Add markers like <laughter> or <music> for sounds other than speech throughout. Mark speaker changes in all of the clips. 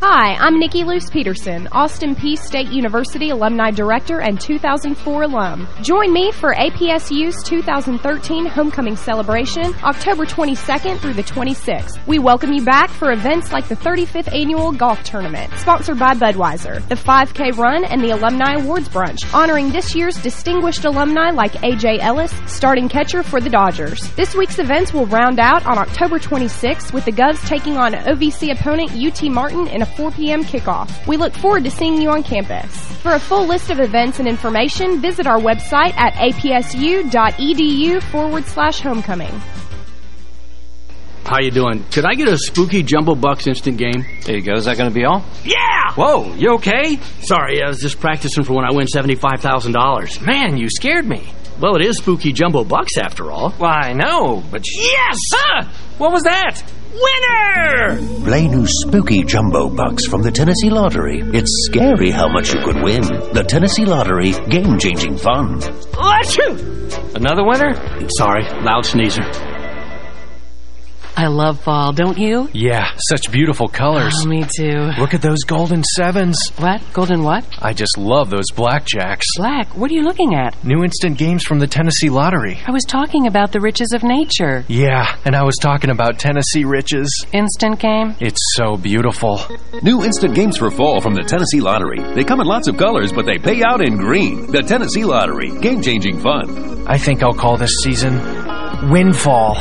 Speaker 1: Hi, I'm Nikki Luce Peterson, Austin Peay State University Alumni Director and 2004 alum. Join me for APSU's 2013 Homecoming Celebration, October 22nd through the 26th. We welcome you back for events like the 35th Annual Golf Tournament, sponsored by Budweiser, the 5K Run, and the Alumni Awards Brunch, honoring this year's distinguished alumni like A.J. Ellis, starting catcher for the Dodgers. This week's events will round out on October 26th with the Govs taking on OVC opponent UT Martin in a 4 p.m. kickoff. We look forward to seeing you on campus. For a full list of events and information, visit our website at apsu.edu forward slash homecoming.
Speaker 2: How you doing? Could I get a spooky Jumbo Bucks instant game?
Speaker 3: There you go. Is that going to be all?
Speaker 2: Yeah!
Speaker 3: Whoa, you okay?
Speaker 2: Sorry, I was just practicing for when I win $75,000.
Speaker 3: Man, you scared me.
Speaker 2: Well, it is spooky Jumbo Bucks after all.
Speaker 3: Well, I know, but...
Speaker 2: Yes!
Speaker 3: Huh? What was that?
Speaker 2: Winner!
Speaker 4: Play new spooky Jumbo Bucks from the Tennessee Lottery. It's scary how much you could win. The Tennessee Lottery, game-changing fun.
Speaker 2: Achoo!
Speaker 3: Another winner?
Speaker 2: Sorry, loud sneezer.
Speaker 5: I love fall, don't you?
Speaker 6: Yeah, such beautiful colors.
Speaker 5: Oh, me too.
Speaker 6: Look at those golden sevens.
Speaker 5: What? Golden what?
Speaker 6: I just love those blackjacks.
Speaker 5: Black? What are you looking at?
Speaker 6: New instant games from the Tennessee Lottery.
Speaker 5: I was talking about the riches of nature.
Speaker 6: Yeah, and I was talking about Tennessee riches.
Speaker 5: Instant game?
Speaker 6: It's so beautiful.
Speaker 7: New instant games for fall from the Tennessee Lottery. They come in lots of colors, but they pay out in green. The Tennessee Lottery. Game-changing fun.
Speaker 6: I think I'll call this season Windfall.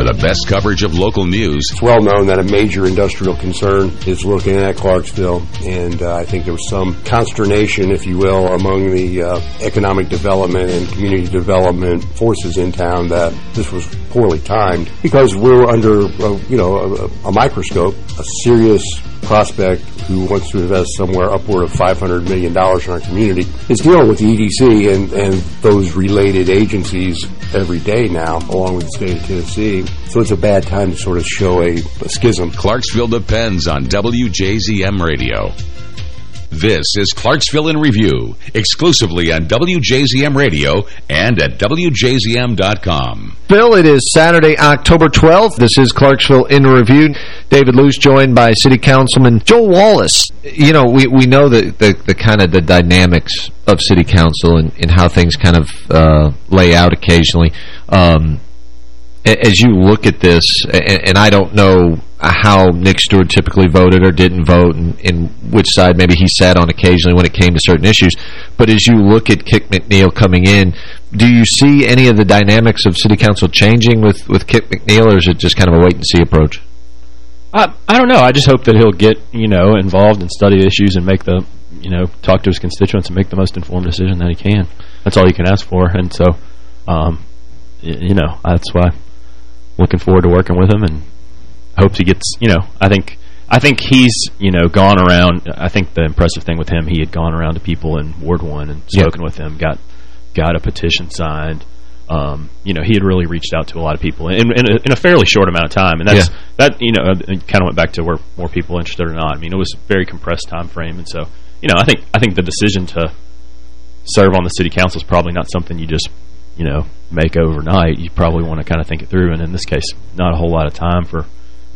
Speaker 8: For the best coverage of local news.
Speaker 9: It's well known that a major industrial concern is looking at Clarksville, and uh, I think there was some consternation, if you will, among the uh, economic development and community development forces in town that this was poorly timed because we're under, uh, you know, a, a microscope, a serious prospect who wants to invest somewhere upward of $500 million in our community is dealing with the EDC and, and those related agencies every day now, along with the state of Tennessee. So it's a bad time to sort of show a, a schism.
Speaker 8: Clarksville depends on WJZM Radio. This is Clarksville in Review, exclusively on WJZM Radio and at WJZM.com.
Speaker 10: Bill, it is Saturday, October 12th. This is Clarksville in Review. David Luce joined by City Councilman Joel Wallace. You know, we, we know the, the, the kind of the dynamics of City Council and, and how things kind of uh, lay out occasionally. Um, as you look at this, and, and, I don't know how Nick Stewart typically voted or didn't vote and, and, which side maybe he sat on occasionally when it came to certain issues, but as you look at Kit McNeil coming in, do you see any of the dynamics of City Council changing with, with Kit McNeil, or is it just kind of a wait-and-see approach?
Speaker 11: I, I don't know. I just hope that he'll get, you know, involved and study issues and make the, you know, talk to his constituents and make the most informed decision that he can. That's all you can ask for. And so, um, you know, that's why looking forward to working with him and hopes he gets, you know, I think I think he's, you know, gone around. I think the impressive thing with him, he had gone around to people in Ward 1 and spoken yep. with them, got got a petition signed, um, you know, he had really reached out to a lot of people in, in, a, in a fairly short amount of time. And that's
Speaker 10: Yeah.
Speaker 11: that, you know, kind of went back to where more people interested or not. I mean, it was a very compressed time frame. And so, you know, I think I think the decision to serve on the city council is probably not something you just, you know, make overnight. You probably want to kind of think it through. And in this case, not a whole lot of time for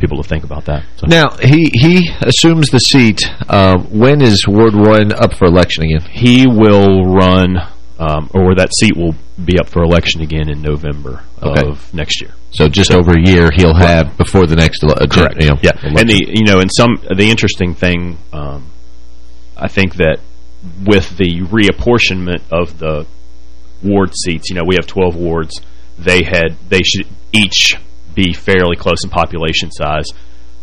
Speaker 11: people to think about that. So.
Speaker 10: Now, he, he assumes the seat. Uh, when is Ward 1 up for election again?
Speaker 11: He will run, um, or that seat will be up for election again in November
Speaker 10: Okay.
Speaker 11: of next year.
Speaker 10: So just over a year he'll have before the next ele- uh,
Speaker 11: Correct.
Speaker 10: you know,
Speaker 11: yeah.
Speaker 10: election.
Speaker 11: And the you know, in some the interesting thing, um, I think that with the reapportionment of the ward seats, you know, we have 12 wards. They had they should each be fairly close in population size.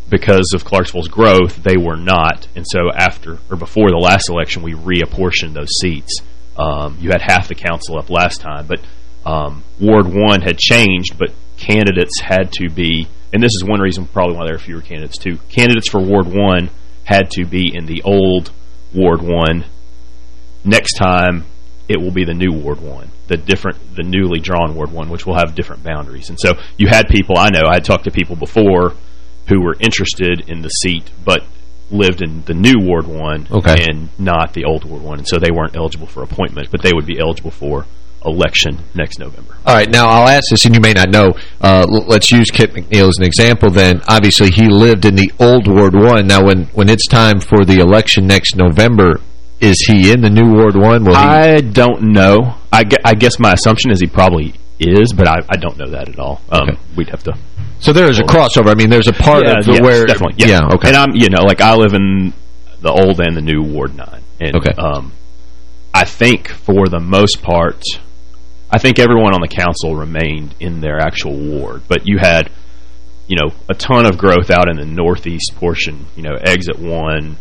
Speaker 11: Because of Clarksville's growth, they were not, and so after or before the last election, we reapportioned those seats. Um, you had half the council up last time, but um, Ward 1 had changed, but candidates had to be, and this is one reason probably why there are fewer candidates too, candidates for Ward 1 had to be in the old Ward 1. Next time, it will be the new Ward 1, the different, the newly drawn Ward 1, which will have different boundaries. And so you had people, I know, I had talked to people before who were interested in the seat, but lived in the new Ward 1
Speaker 10: Okay.
Speaker 11: and not the old Ward 1. And so they weren't eligible for appointment, but they would be eligible for election next November.
Speaker 10: All right, now I'll ask this, and you may not know. Uh, let's use Kit McNeil as an example then. Obviously, he lived in the old Ward 1. Now, when, when it's time for the election next November, is he in the new Ward 1? Will he
Speaker 11: I don't know. I, gue- I guess my assumption is he probably is, but I, I don't know that at all. Um, We'd have to...
Speaker 10: So there is a crossover. I mean, there's a part
Speaker 11: yeah,
Speaker 10: of the
Speaker 11: yes,
Speaker 10: where...
Speaker 11: definitely. Yeah.
Speaker 10: okay.
Speaker 11: And I'm, you know, like I live in the old and the new Ward 9. And,
Speaker 10: Okay.
Speaker 11: Um, I think for the most part, I think everyone on the council remained in their actual ward, but you had, you know, a ton of growth out in the northeast portion, you know, exit one,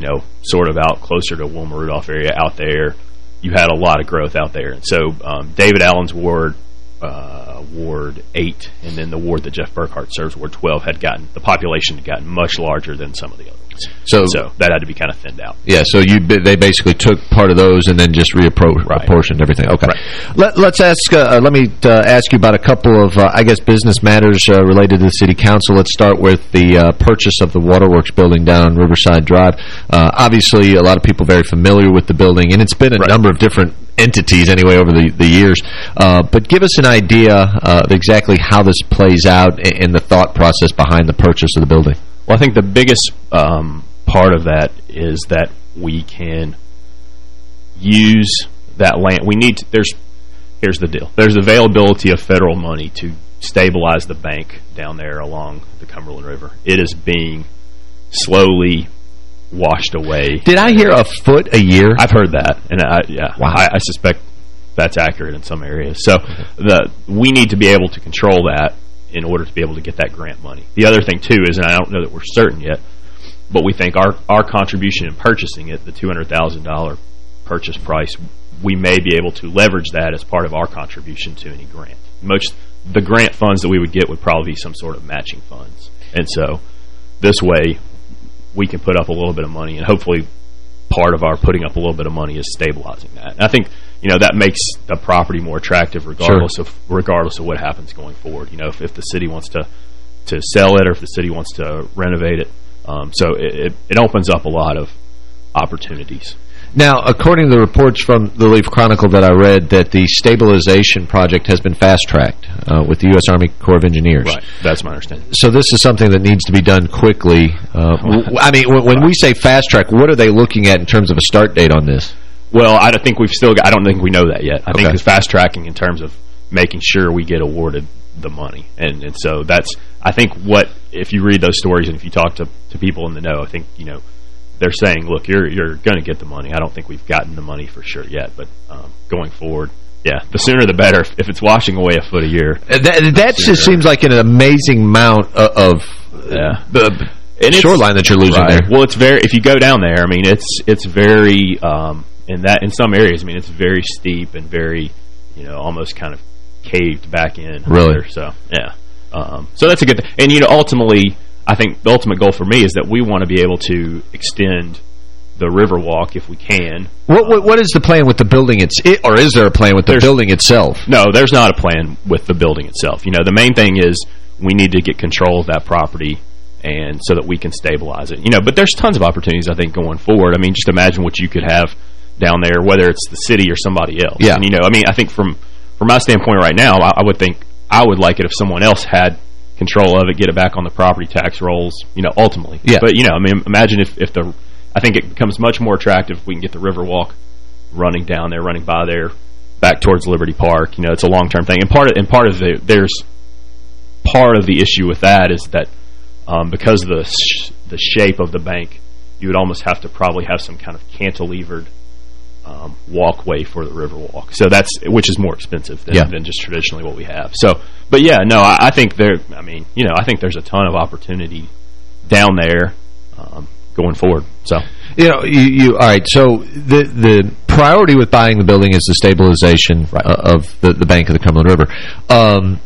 Speaker 11: you know, sort of out closer to Wilma Rudolph area out there. You had a lot of growth out there. And so um, David Allen's ward, uh, Ward 8, and then the ward that Jeff Burkhart serves, Ward 12, had gotten, the population had gotten much larger than some of the other ones.
Speaker 10: So-
Speaker 11: so that had to be kind of thinned out.
Speaker 10: Yeah, so you they basically took part of those and then just reapportioned everything. Okay. Let, let's ask, uh, let me uh, ask you about a couple of, uh, I guess, business matters uh, related to the city council. Let's start with the uh, purchase of the Waterworks building down Riverside Drive. Uh, obviously, a lot of people very familiar with the building, and it's been a number of different entities anyway over the, the years. Uh, but give us an idea uh, of exactly how this plays out and, the thought process behind the purchase of the building.
Speaker 11: Well, I think the biggest um, part of that is that we can use that land. We need to, there's here's the deal. There's availability of federal money to stabilize the bank down there along the Cumberland River. It is being slowly washed away.
Speaker 10: Did I hear a foot a year?
Speaker 11: I've heard that, and I, yeah, I, I suspect that's accurate in some areas. So the we need to be able to control that in order to be able to get that grant money. The other thing too is, and I don't know that we're certain yet, but we think our our contribution in purchasing it, the two hundred thousand dollar purchase price, we may be able to leverage that as part of our contribution to any grant. Most the grant funds that we would get would probably be some sort of matching funds, and so this way we can put up a little bit of money, and hopefully part of our putting up a little bit of money is stabilizing that. And I think you know that makes the property more attractive regardless of regardless of what happens going forward. You know, if, if the city wants to to sell it or if the city wants to renovate it, um, so it, it it opens up a lot of opportunities.
Speaker 10: Now, according to the reports from the Leaf Chronicle that I read, that the stabilization project has been fast-tracked uh, with the U.S. Army Corps of Engineers.
Speaker 11: Right, that's my understanding.
Speaker 10: So this is something that needs to be done quickly. Uh, I mean, when, when we say fast-track, what are they looking at in terms of a start date on this?
Speaker 11: Well, I don't think we've still got, I don't think we know that yet. I think it's fast tracking in terms of making sure we get awarded the money. And and so that's I think what if you read those stories and if you talk to to people in the know, I think, you know, they're saying, look, you're you're going to get the money. I don't think we've gotten the money for sure yet, but um, going forward, yeah, the sooner the better. If it's washing away a foot a year.
Speaker 10: Uh, That, that just seems like an amazing amount of,
Speaker 11: Yeah.
Speaker 10: the
Speaker 11: And
Speaker 10: shoreline that you're losing
Speaker 11: Right.
Speaker 10: there.
Speaker 11: Well, it's very if you go down there, I mean, it's it's very um, in that in some areas, I mean, it's very steep and very, you know, almost kind of caved back in.
Speaker 10: Really?
Speaker 11: So yeah, um, so that's a good thing. And you know, ultimately, I think the ultimate goal for me is that we want to be able to extend the Riverwalk if we can.
Speaker 10: What, what what is the plan with the building? It's it, or is there a plan with the
Speaker 11: There's-
Speaker 10: building itself?
Speaker 11: No, there's not a plan with the building itself. You know, the main thing is we need to get control of that property and so that we can stabilize it. You know, but there's tons of opportunities, I think, going forward. I mean, just imagine what you could have down there, whether it's the city or somebody else.
Speaker 10: Yeah.
Speaker 11: And, you know, I mean, I think from, from my standpoint right now, I, I would think I would like it if someone else had control of it, get it back on the property tax rolls, you know, ultimately.
Speaker 10: Yeah.
Speaker 11: But, you know, I mean, imagine if, if the, I think it becomes much more attractive if we can get the Riverwalk running down there, running by there, back towards Liberty Park. You know, it's a long-term thing. And part of, and part of the, there's part of the issue with that is that um, because of the, sh the shape of the bank, you would almost have to probably have some kind of cantilevered um, walkway for the Riverwalk. So that's, which is more expensive than,
Speaker 10: Yeah.
Speaker 11: than just traditionally what we have. So, but yeah, no, I, I think there, I mean, you know, I think there's a ton of opportunity down there um, going forward. So,
Speaker 10: You know, you, you all right. So the the priority with buying the building is the stabilization uh, of the the bank of the Cumberland River. Um,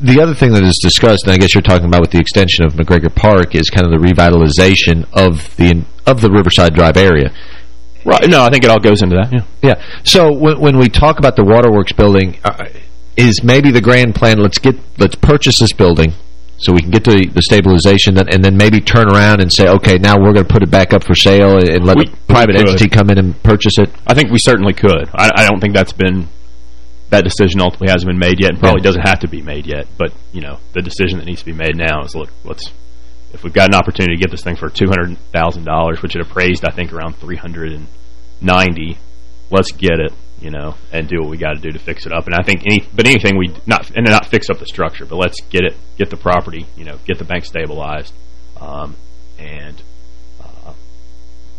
Speaker 10: the other thing that is discussed, and I guess you're talking about with the extension of McGregor Park, is kind of the revitalization of the of the Riverside Drive area.
Speaker 11: Right. No, I think it all goes into that. Yeah.
Speaker 10: Yeah. So when when we talk about the Waterworks building, uh, is maybe the grand plan? Let's get let's purchase this building. So we can get the, the stabilization, that, and then maybe turn around and say, okay, now we're going to put it back up for sale and let
Speaker 11: We-
Speaker 10: a private entity come in and purchase it.
Speaker 11: I think we certainly could. I, I don't think that's been that decision ultimately hasn't been made yet, and probably
Speaker 10: Yeah.
Speaker 11: doesn't have to be made yet. But you know, the decision that needs to be made now is look, let's if we've got an opportunity to get this thing for two hundred thousand dollars, which it appraised I think around three hundred and ninety, let's get it. You know, and do what we got to do to fix it up. And I think any, but anything we not and not fix up the structure, but let's get it, get the property, you know, get the bank stabilized, um, and uh,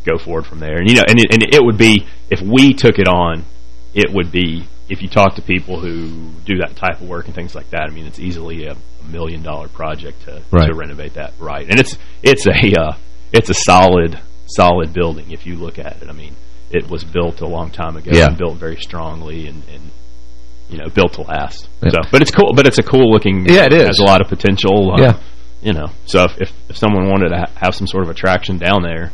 Speaker 11: go forward from there. And you know, and it, and it would be if we took it on, it would be if you talk to people who do that type of work and things like that. I mean, it's easily a, a million dollar project to
Speaker 10: Right.
Speaker 11: to renovate that right, and it's it's a uh, it's a solid solid building if you look at it. I mean, it was built a long time ago
Speaker 10: Yeah.
Speaker 11: and built very strongly and. and you know, built to last.
Speaker 10: Yeah.
Speaker 11: So, but it's cool. But it's a cool looking.
Speaker 10: Yeah, it is.
Speaker 11: Has a lot of potential. uh,
Speaker 10: Yeah.
Speaker 11: You know, so if, if if someone wanted to ha have some sort of attraction down there,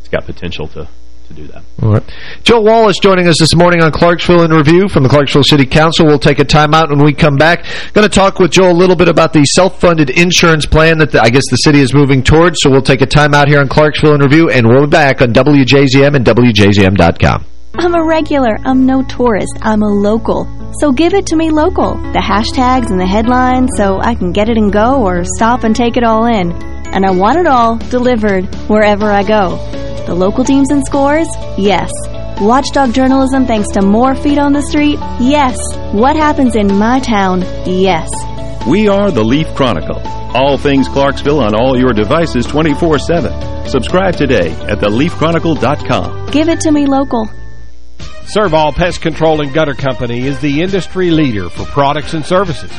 Speaker 11: it's got potential to to do that.
Speaker 10: All right. Joe Wallace joining us this morning on Clarksville in Review from the Clarksville City Council. We'll take a timeout when we come back. Going to talk with Joe a little bit about the self-funded insurance plan that the, I guess the city is moving towards. So we'll take a timeout here on Clarksville in Review, and we'll be back on WJZM and WJZM.com.
Speaker 12: I'm a regular. I'm no tourist. I'm a local. So give it to me local. The hashtags and the headlines so I can get it and go or stop and take it all in. And I want it all delivered wherever I go. The local teams and scores? Yes. Watchdog journalism thanks to more feet on the street? Yes. What happens in my town? Yes.
Speaker 13: We are the Leaf Chronicle. All things Clarksville on all your devices 24-7. Subscribe today at theleafchronicle.com.
Speaker 12: Give it to me local.
Speaker 14: Servall Pest Control and Gutter Company is the industry leader for products and services.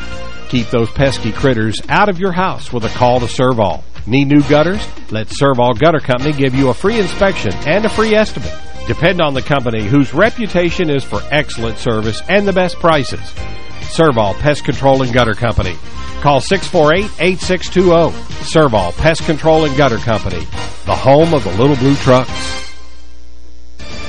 Speaker 14: Keep those pesky critters out of your house with a call to Servall. Need new gutters? Let Servall Gutter Company give you a free inspection and a free estimate. Depend on the company whose reputation is for excellent service and the best prices. Servall Pest Control and Gutter Company. Call 648-8620. Servall Pest Control and Gutter Company, the home of the little blue trucks.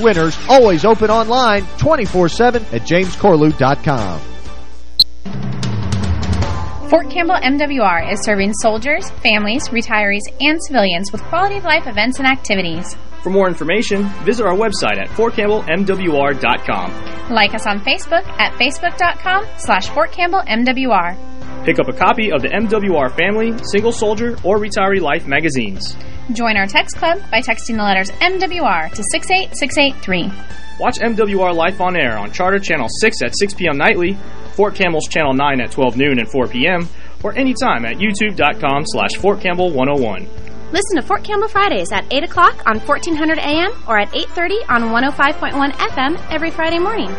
Speaker 15: winners, always open online 24-7 at jamescorlew.com.
Speaker 16: Fort Campbell MWR is serving soldiers, families, retirees, and civilians with quality of life events and activities.
Speaker 17: For more information, visit our website at fortcampbellmwr.com.
Speaker 16: Like us on Facebook at facebook.com slash Fort Campbell MWR.
Speaker 17: Pick up a copy of the MWR Family, Single Soldier, or Retiree Life magazines.
Speaker 16: Join our text club by texting the letters MWR to 68683.
Speaker 17: Watch MWR Life on Air on Charter Channel 6 at 6 p.m. nightly, Fort Campbell's Channel 9 at 12 noon and 4 p.m., or anytime at youtube.com slash Fort Campbell 101.
Speaker 16: Listen to Fort Campbell Fridays at 8 o'clock on 1400 AM or at 8.30 on 105.1 FM every Friday morning.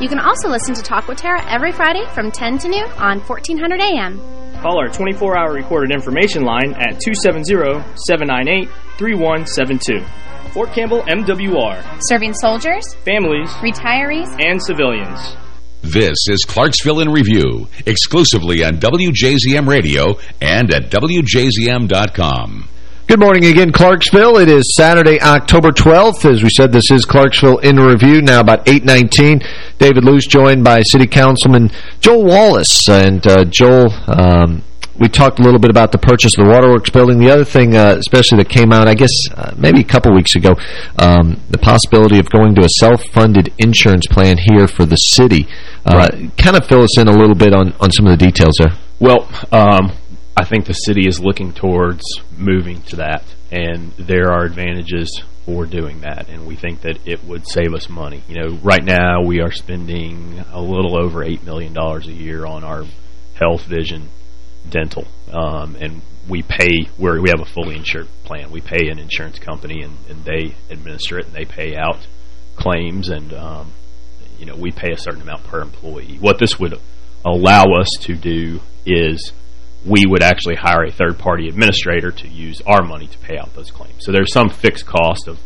Speaker 16: You can also listen to Talk with Tara every Friday from 10 to noon on 1400 AM.
Speaker 17: Call our 24-hour recorded information line at 270-798-3172. Fort Campbell MWR.
Speaker 16: Serving soldiers,
Speaker 17: families,
Speaker 16: retirees,
Speaker 17: and civilians.
Speaker 8: This is Clarksville in Review, exclusively on WJZM Radio and at WJZM.com.
Speaker 10: Good morning again, Clarksville. It is Saturday, October 12th. As we said, this is Clarksville in Review, now about 8.19. David Luce joined by City Councilman Joel Wallace. And uh, Joel, um, we talked a little bit about the purchase of the Waterworks building. The other thing, uh, especially that came out, I guess, uh, maybe a couple weeks ago, um, the possibility of going to a self-funded insurance plan here for the city. Uh, right. Kind of fill us in a little bit on, on some of the details there.
Speaker 11: Well, um, I think the city is looking towards moving to that, and there are advantages for doing that, and we think that it would save us money. You know, right now we are spending a little over $8 million a year on our health, vision, dental, um, and we pay, we we have a fully insured plan. We pay an insurance company, and, and they administer it, and they pay out claims, and, um, you know, we pay a certain amount per employee. What this would allow us to do is we would actually hire a third-party administrator to use our money to pay out those claims. So there's some fixed cost of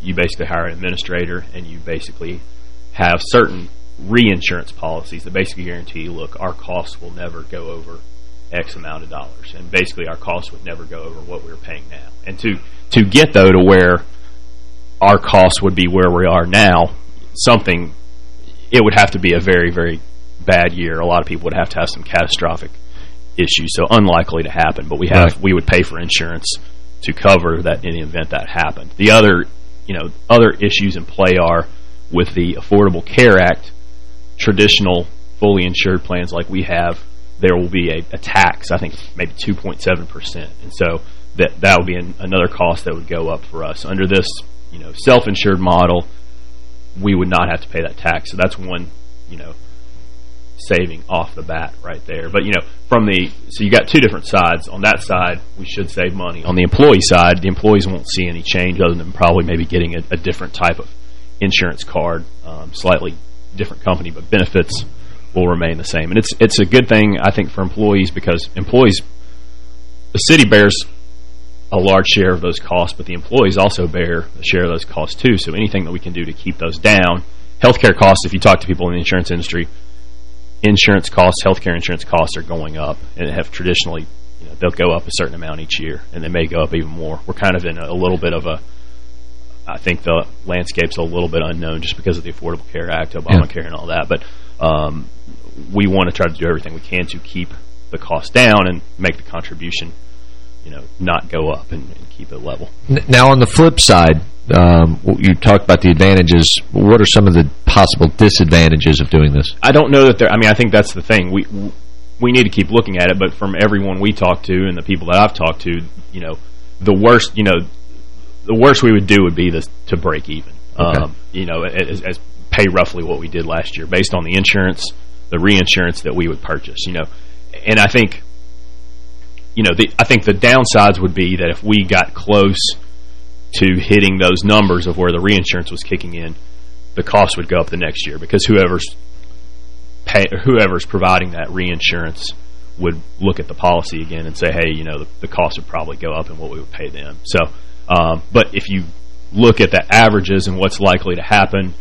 Speaker 11: you basically hire an administrator and you basically have certain reinsurance policies that basically guarantee, look, our costs will never go over X amount of dollars. And basically our costs would never go over what we're paying now. And to, to get, though, to where our costs would be where we are now, something, it would have to be a very, very bad year. A lot of people would have to have some catastrophic issue, so unlikely to happen. But we have right. we would pay for insurance to cover that in the event that happened. The other, you know, other issues in play are with the Affordable Care Act, traditional fully insured plans like we have, there will be a, a tax, I think maybe 2.7%. And so that that would be an, another cost that would go up for us. Under this, you know, self-insured model, we would not have to pay that tax. So that's one, you know, saving off the bat right there. But, you know, from the, so you got two different sides. On that side, we should save money. On the employee side, the employees won't see any change other than probably maybe getting a, a different type of insurance card, um, slightly different company, but benefits will remain the same. And it's it's a good thing, I think, for employees because employees, the city bears a large share of those costs, but the employees also bear a share of those costs too. So anything that we can do to keep those down, healthcare costs, if you talk to people in the insurance industry, insurance costs, healthcare insurance costs are going up and have traditionally, you know, they'll go up a certain amount each year and they may go up even more. We're kind of in a, a little bit of a, I think the landscape's a little bit unknown just because of the Affordable Care Act, Obamacare yeah. and all that. But um, we want to try to do everything we can to keep the cost down and make the contribution, you know, not go up and, and keep it level.
Speaker 10: Now, on the flip side, um, you talked about the advantages. What are some of the possible disadvantages of doing this?
Speaker 11: I don't know that there. I mean, I think that's the thing. We we need to keep looking at it, but from everyone we talk to and the people that I've talked to, you know, the worst, you know, the worst we would do would be this to break even. Okay. Um, you know, as, as pay roughly what we did last year based on the insurance, the reinsurance that we would purchase. You know, and I think, you know, the, I think the downsides would be that if we got close to hitting those numbers of where the reinsurance was kicking in, the cost would go up the next year because whoever's pay, whoever's providing that reinsurance would look at the policy again and say, hey, you know, the, the cost would probably go up and what we would pay them. So, um, but if you look at the averages and what's likely to happen,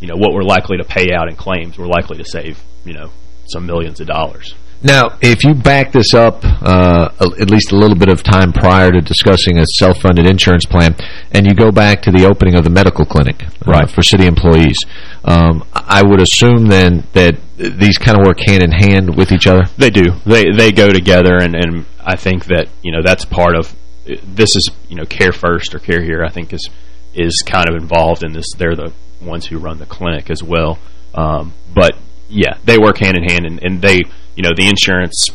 Speaker 11: you know, what we're likely to pay out in claims, we're likely to save, you know, some millions of dollars.
Speaker 10: Now, if you back this up uh, at least a little bit of time prior to discussing a self-funded insurance plan, and you go back to the opening of the medical clinic uh, for city employees, um, I would assume then that these kind of work hand in hand with each other?
Speaker 11: They do. They they go together, and, and I think that, you know, that's part of, this is, you know, Care First or Care Here, I think is is kind of involved in this. They're the ones who run the clinic as well. Um, but, yeah, they work hand in hand, and, and they you know, the insurance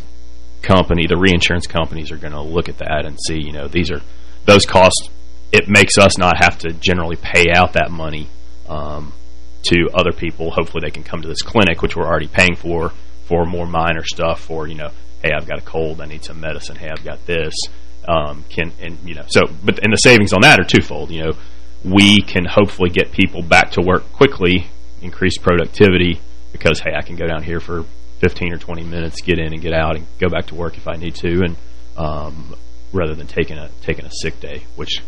Speaker 11: company, the reinsurance companies are going to look at that and see, you know, these are those costs. It makes us not have to generally pay out that money um, to other people. Hopefully they can come to this clinic, which we're already paying for, for more minor stuff for, you know, hey, I've got a cold, I need some medicine. Hey, I've got this. um, can and you know so but and the savings on that are twofold. You know, we can hopefully get people back to work quickly, increase productivity because hey, I can go down here for 15 or 20 minutes, get in and get out, and go back to work if I need to, and um, rather than taking a taking a sick day, which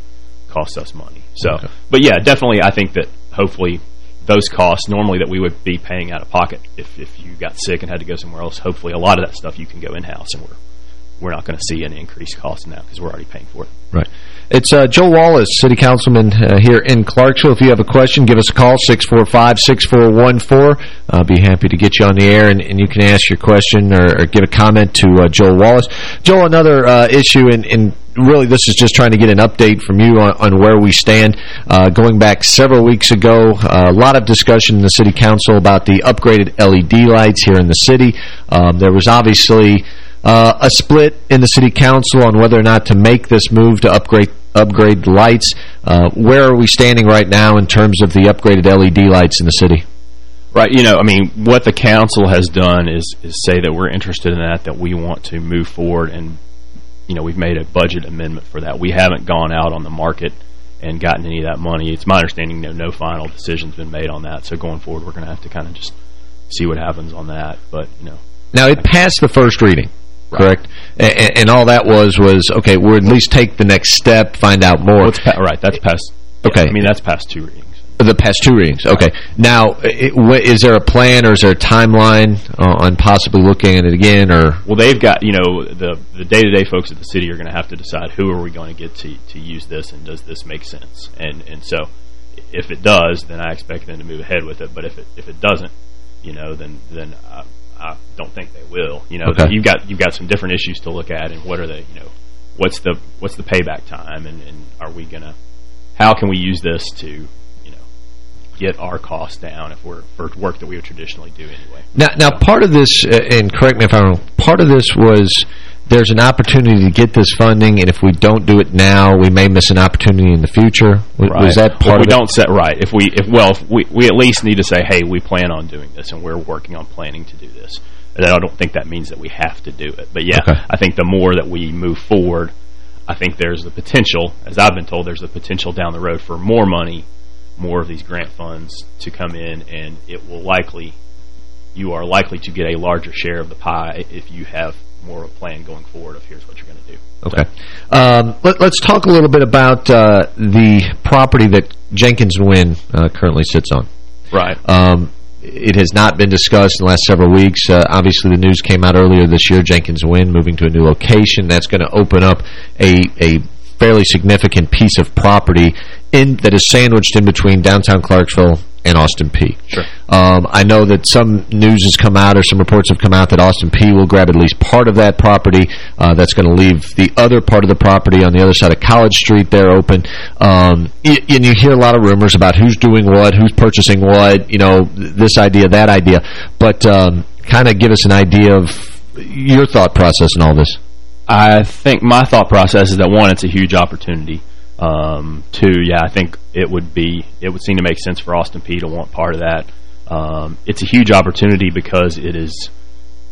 Speaker 11: costs us money. So, okay. but yeah, definitely, I think that hopefully those costs normally that we would be paying out of pocket if if you got sick and had to go somewhere else. Hopefully, a lot of that stuff you can go in house, and we're we're not going to see an increased cost now because we're already paying for it.
Speaker 10: Right. It's uh, Joe Wallace, City Councilman uh, here in Clarksville. If you have a question, give us a call, 645-6414. I'll be happy to get you on the air, and, and you can ask your question or, or give a comment to uh, Joel Wallace. Joe, another uh, issue, and, really this is just trying to get an update from you on, on where we stand. Uh, going back several weeks ago, uh, a lot of discussion in the City Council about the upgraded LED lights here in the city. Um, there was obviously uh, a split in the city council on whether or not to make this move to upgrade upgrade lights. Uh, where are we standing right now in terms of the upgraded LED lights in the city?
Speaker 11: Right, you know, I mean, what the council has done is is say that we're interested in that, that we want to move forward, and, you know, we've made a budget amendment for that. We haven't gone out on the market and gotten any of that money. It's my understanding that no final decision's been made on that, so going forward, we're going to have to kind of just see what happens on that, but, you know.
Speaker 10: Now, it passed the first reading correct? And, and, all that was was okay. We'll at least take the next step, find out more.
Speaker 11: Well, right, that's past. Okay, yeah, I mean that's past two readings.
Speaker 10: The past two readings. Okay. Now, it, is there a plan or is there a timeline uh, on possibly looking at it again? Or
Speaker 11: well, they've got you know the the day to day folks at the city are going to have to decide who are we going to get to to use this and does this make sense? And and so if it does, then I expect them to move ahead with it. But if it if it doesn't, you know, then then. Uh, I don't think they will. You know, okay. you've got you've got some different issues to look at, and what are they? you know, what's the what's the payback time, and, and are we gonna, how can we use this to, you know, get our costs down if we're for work that we would traditionally do anyway.
Speaker 10: Now, now part of this, uh, and correct me if I'm wrong, part of this was there's an opportunity to get this funding, and if we don't do it now, we may miss an opportunity in the future. Was,
Speaker 11: right.
Speaker 10: was that part If
Speaker 11: we don't set right. If we, if well, if we we at least need to say, hey, we plan on doing this, and we're working on planning to do this. And I don't think that means that we have to do it. But yeah, okay. I think the more that we move forward, I think there's the potential, as I've been told, there's the potential down the road for more money, more of these grant funds to come in, and it will likely, you are likely to get a larger share of the pie if you have more of a plan going forward of here's what you're going to do.
Speaker 10: Okay. Um, let, us talk a little bit about uh, the property that Jenkins Wynn uh, currently sits on.
Speaker 11: Right.
Speaker 10: Um, it has not been discussed in the last several weeks. Uh, obviously, the news came out earlier this year, Jenkins Wynn moving to a new location. That's going to open up a, a fairly significant piece of property in that is sandwiched in between downtown Clarksville and Austin Peay.
Speaker 11: Sure.
Speaker 10: Um, I know that some news has come out or some reports have come out that Austin Peay will grab at least part of that property. Uh, that's going to leave the other part of the property on the other side of College Street there open. Um, and you hear a lot of rumors about who's doing what, who's purchasing what, you know, this idea, that idea. But um, kind of give us an idea of your thought process in all this.
Speaker 11: I think my thought process is that, one, it's a huge opportunity. Um, two, yeah, I think it would be it would seem to make sense for Austin Peay to want part of that. Um, it's a huge opportunity because it is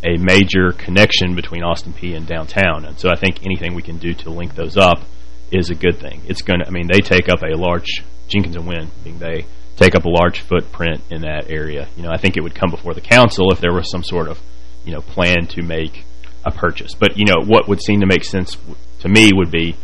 Speaker 11: a major connection between Austin Peay and downtown, and so I think anything we can do to link those up is a good thing. It's going to, I mean, they take up a large Jenkins and Wynn, being they take up a large footprint in that area. You know, I think it would come before the council if there was some sort of, you know, plan to make a purchase. But, you know, what would seem to make sense to me would be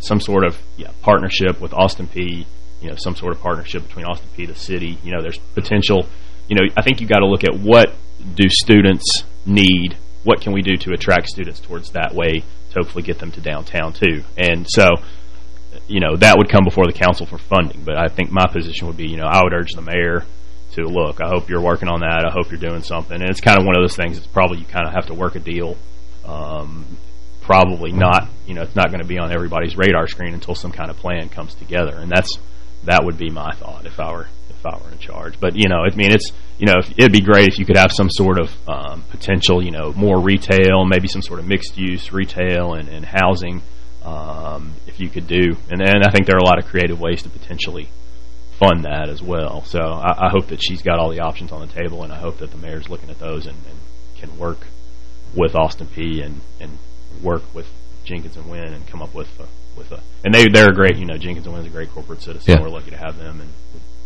Speaker 11: some sort of yeah, partnership with Austin Peay, you know, some sort of partnership between Austin Peay, the city. You know, there's potential. You know, I think you've got to look at what do students need, what can we do to attract students towards that way to hopefully get them to downtown too. And so, you know, that would come before the council for funding. But I think my position would be, you know, I would urge the mayor to look, I hope you're working on that. I hope you're doing something. And it's kind of one of those things that's probably you kind of have to work a deal um, probably not, you know, it's not going to be on everybody's radar screen until some kind of plan comes together. And that's that would be my thought if I were if I were in charge. But, you know, I mean, it's, you know, it'd be great if you could have some sort of um, potential, you know, more retail, maybe some sort of mixed-use retail and, and housing um, if you could do. And, and I think there are a lot of creative ways to potentially fund that as well. So I, I hope that she's got all the options on the table, and I hope that the mayor's looking at those and, and can work with Austin Peay. and, and work with Jenkins and Wynn and come up with a, with a and they they're a great. You know, Jenkins and Wynn's a great corporate citizen.
Speaker 10: Yeah.
Speaker 11: We're lucky to have them and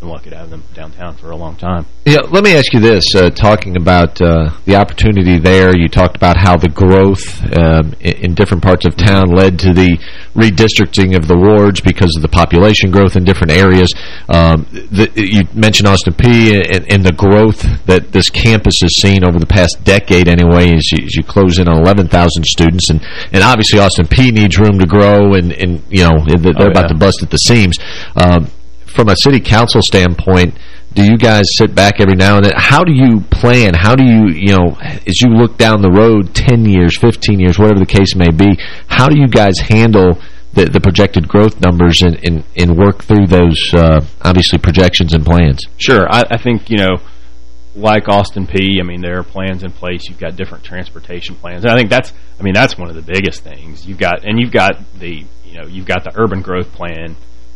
Speaker 11: been lucky to have them downtown for a long time.
Speaker 10: Yeah, let me ask you this, uh, talking about uh, the opportunity there, you talked about how the growth um, in, in different parts of town led to the redistricting of the wards because of the population growth in different areas. Um, the, you mentioned Austin Peay and, and the growth that this campus has seen over the past decade anyway as you, as you close in on 11,000 students. And, and obviously Austin Peay needs room to grow and, and you know, they're
Speaker 11: Oh,
Speaker 10: about
Speaker 11: yeah.
Speaker 10: to bust at the seams. Um, from a city council standpoint, do you guys sit back every now and then? How do you plan? How do you, you know, as you look down the road 10 years, 15 years, whatever the case may be, how do you guys handle the, the projected growth numbers and, and, and work through those, uh, obviously, projections and plans?
Speaker 11: Sure. I, I think, you know, like Austin Peay, I mean, there are plans in place. You've got different transportation plans. And I think that's, I mean, that's one of the biggest things. You've got, and you've got the, you know, you've got the urban growth plan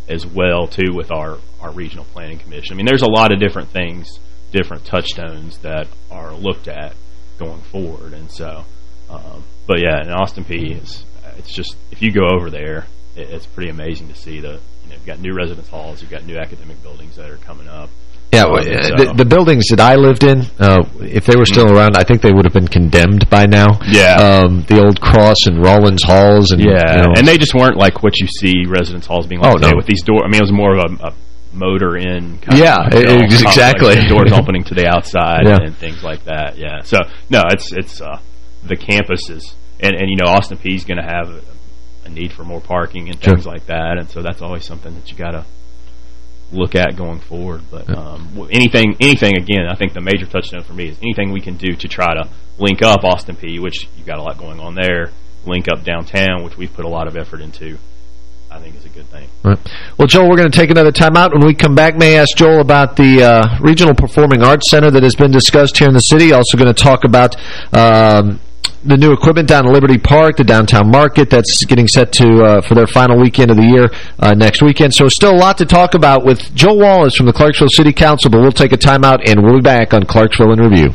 Speaker 11: as well, too, with our, our regional planning commission. I mean, there's a lot of different things, different touchstones that are looked at going forward. And so, um, but yeah, and Austin Peay is, it's just, if you go over there, it, it's pretty amazing to see the, you know, you've got new residence halls, you've got new academic buildings that are coming up.
Speaker 10: Yeah,
Speaker 11: Um,
Speaker 10: well,
Speaker 11: so-
Speaker 10: uh, the, the buildings that I lived in, uh, if they were still around, I think they would have been condemned by now.
Speaker 11: Yeah.
Speaker 10: Um, the old Cross and Rawlins halls. and
Speaker 11: Yeah,
Speaker 10: you know,
Speaker 11: and they just weren't like what you see residence halls being like
Speaker 10: Oh,
Speaker 11: today
Speaker 10: no.
Speaker 11: with these doors. I mean, it was more of a, a motor in. Kind
Speaker 10: Yeah,
Speaker 11: of, you know,
Speaker 10: exactly.
Speaker 11: doors <laughs> opening to the outside
Speaker 10: Yeah.
Speaker 11: and things like that. Yeah. So no, it's it's uh, the campuses, and and you know Austin Peay is going to have a, a need for more parking and
Speaker 10: Sure.
Speaker 11: things like that, and so that's always something that you got to look at going forward. But um, anything, anything again, I think the major touchstone for me is anything we can do to try to link up Austin Peay, which you've got a lot going on there, link up downtown, which we've put a lot of effort into. I think is a good thing.
Speaker 10: Right. Well, Joel, we're going to take another time out. When we come back, may I ask Joel about the uh, Regional Performing Arts Center that has been discussed here in the city. Also going to talk about um, the new equipment down at Liberty Park, the downtown market that's getting set to uh, for their final weekend of the year uh, next weekend. So still a lot to talk about with Joe Wallace from the Clarksville City Council, but we'll take a timeout and we'll be back on Clarksville in Review.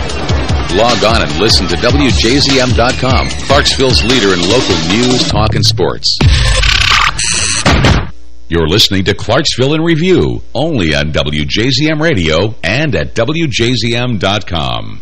Speaker 8: Log on and listen to WJZM.com, Clarksville's leader in local news, talk, and sports. You're listening to Clarksville in Review, only on WJZM Radio and at WJZM.com.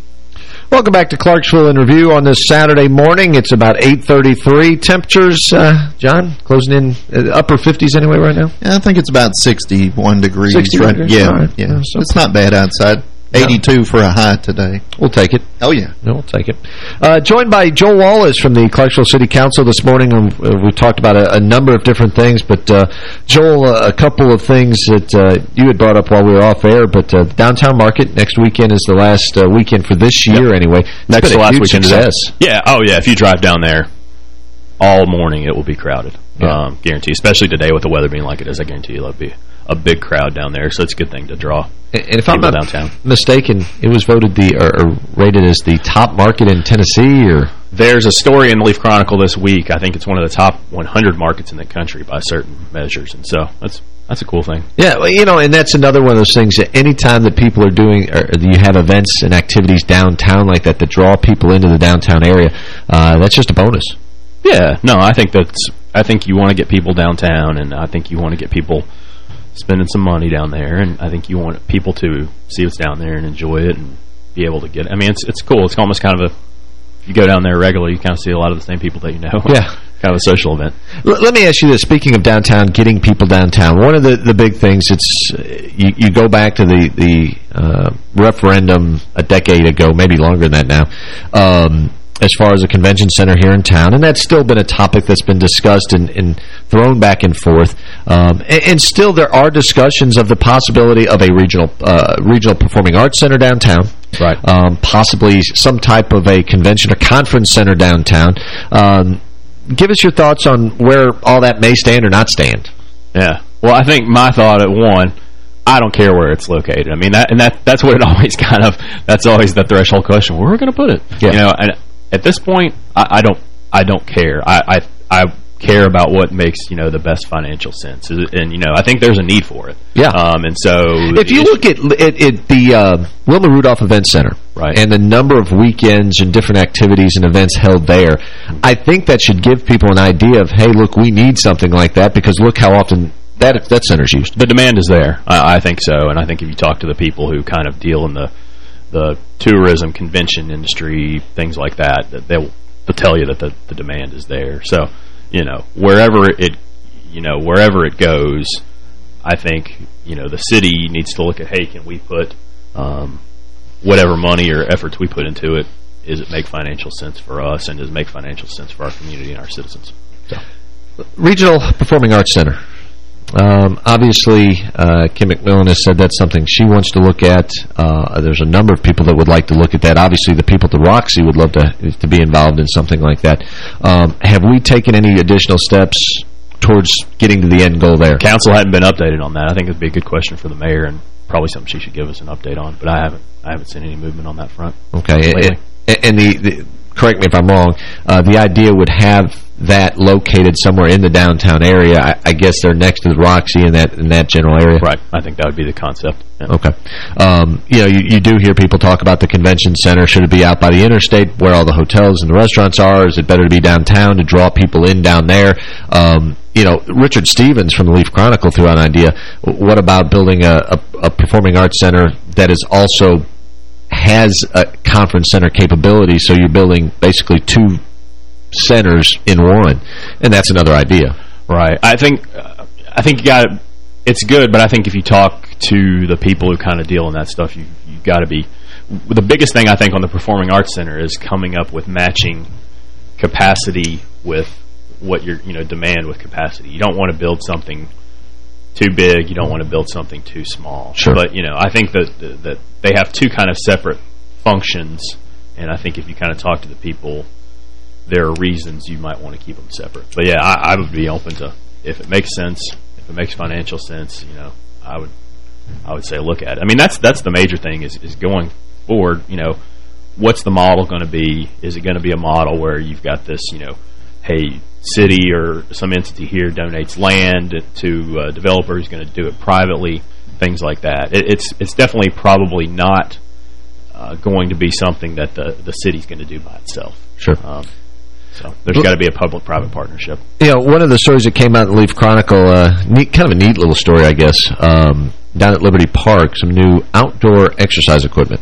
Speaker 10: Welcome back to Clarksville in Review on this Saturday morning. It's about 8.33. Temperatures, uh, John, closing in uh, upper 50s anyway right now?
Speaker 18: Yeah, I think it's about 61 degrees.
Speaker 10: 60
Speaker 18: right?
Speaker 10: degrees?
Speaker 18: Yeah,
Speaker 10: All right.
Speaker 18: yeah.
Speaker 10: Yeah, so-
Speaker 18: it's not bad outside. 82 for a high today.
Speaker 10: We'll take it.
Speaker 18: Oh, yeah.
Speaker 10: No, we'll take it. Uh, joined by Joel Wallace from the Clarksville City Council this morning. Um, uh, we talked about a, a, number of different things, but uh, Joel, uh, a couple of things that uh, you had brought up while we were off air, but uh, downtown market next weekend is the last weekend for this year yep. anyway. It's
Speaker 11: next
Speaker 10: the
Speaker 11: last weekend
Speaker 10: success.
Speaker 11: Yeah, oh yeah, if you drive down there all morning, it will be crowded. Yeah. Um, guarantee, especially today with the weather being like it is, I guarantee you it'll be a big crowd down there, so it's a good thing to draw.
Speaker 10: And if I'm not
Speaker 11: downtown.
Speaker 10: mistaken, it was voted the or, or, rated as the top market in Tennessee, or
Speaker 11: there's a story in the Leaf Chronicle this week. I think it's one of the top 100 markets in the country by certain measures, and so that's that's a cool thing.
Speaker 10: Yeah, well, you know, and that's another one of those things that any time that people are doing, or you have events and activities downtown like that that draw people into the downtown area, uh, that's just a bonus.
Speaker 11: Yeah, no, I think that's. I think you want to get people downtown, and I think you want to get people spending some money down there, and I think you want people to see what's down there and enjoy it and be able to get it. I mean, it's it's cool. It's almost kind of a, you go down there regularly, you kind of see a lot of the same people that you know.
Speaker 10: Yeah. <laughs>
Speaker 11: kind of a social event.
Speaker 10: L let me ask you this. Speaking of downtown, getting people downtown, one of the, the big things, it's you, you go back to the, the uh, referendum a decade ago, maybe longer than that now, um, as far as a convention center here in town, and that's still been a topic that's been discussed and, and thrown back and forth. Um, and, and, still there are discussions of the possibility of a regional uh, regional performing arts center downtown.
Speaker 11: Right.
Speaker 10: Um, possibly some type of a convention or conference center downtown. Um, give us your thoughts on where all that may stand or not stand.
Speaker 11: Yeah. Well, I think my thought at one, I don't care where it's located. I mean, that and that that's what it <laughs> always kind of that's always the threshold question. Where are we going to put it?
Speaker 10: Yeah.
Speaker 11: You know, and at this point, I, I don't I don't care. I, I I care about what makes you know the best financial sense, and you know I think there's a need for it.
Speaker 10: Yeah.
Speaker 11: Um, and so
Speaker 10: if you look at, at, at the uh, Wilma Rudolph Event Center,
Speaker 11: right,
Speaker 10: and the number of weekends and different activities and events held there, I think that should give people an idea of, hey, look, we need something like that because look how often that that center's used.
Speaker 11: The demand is there. I, I think so, and I think if you talk to the people who kind of deal in the the tourism convention industry, things like that, that they'll, they'll tell you that the, the demand is there. So, you know, wherever it, you know, wherever it goes, I think, you know, the city needs to look at, hey, can we put um, whatever money or efforts we put into it, is it make financial sense for us and does it make financial sense for our community and our citizens? So.
Speaker 10: Regional Performing Arts Center. Um, obviously, uh, Kim McMillan has said that's something she wants to look at. Uh, there's a number of people that would like to look at that. Obviously, the people at the Roxy would love to to be involved in something like that. Um, have we taken any additional steps towards getting to the end goal there?
Speaker 11: Council hadn't been updated on that. I think it would be a good question for the mayor and probably something she should give us an update on. But I haven't I haven't seen any movement on that front.
Speaker 10: Okay. And, and the, the correct me if I'm wrong, uh, the idea would have that located somewhere in the downtown area. I, I, guess they're next to the Roxy in that in that general area.
Speaker 11: Right. I think that would be the concept.
Speaker 10: Yeah. Okay. Um, you know, you, you do hear people talk about the convention center. Should it be out by the interstate where all the hotels and the restaurants are? Is it better to be downtown to draw people in down there? Um, you know, Richard Stevens from the Leaf Chronicle threw out an idea. What about building a, a, a performing arts center that is also has a conference center capability, so you're building basically two centers in one, and that's another idea.
Speaker 11: Right. I think uh, I think you got it's good, but I think if you talk to the people who kind of deal in that stuff, you you got to be the biggest thing I think on the Performing Arts Center is coming up with matching capacity with what your you know demand with capacity. You don't want to build something too big. You don't want to build something too small.
Speaker 10: Sure.
Speaker 11: But, you know, I think that, that they have two kind of separate functions, and I think if you kind of talk to the people, there are reasons you might want to keep them separate. But, yeah, I, I would be open to, if it makes sense, if it makes financial sense, you know, I would I would say look at it. I mean, that's that's the major thing is, is going forward, you know, what's the model going to be? Is it going to be a model where you've got this, you know, hey, city or some entity here donates land to a developer who's going to do it privately, things like that. It, it's it's definitely probably not uh, going to be something that the the city's going to do by itself.
Speaker 10: Sure.
Speaker 11: Um, so there's got to be a public-private partnership.
Speaker 10: You know, one of the stories that came out in the Leaf Chronicle, uh, neat, kind of a neat little story, I guess, um, down at Liberty Park, some new outdoor exercise equipment.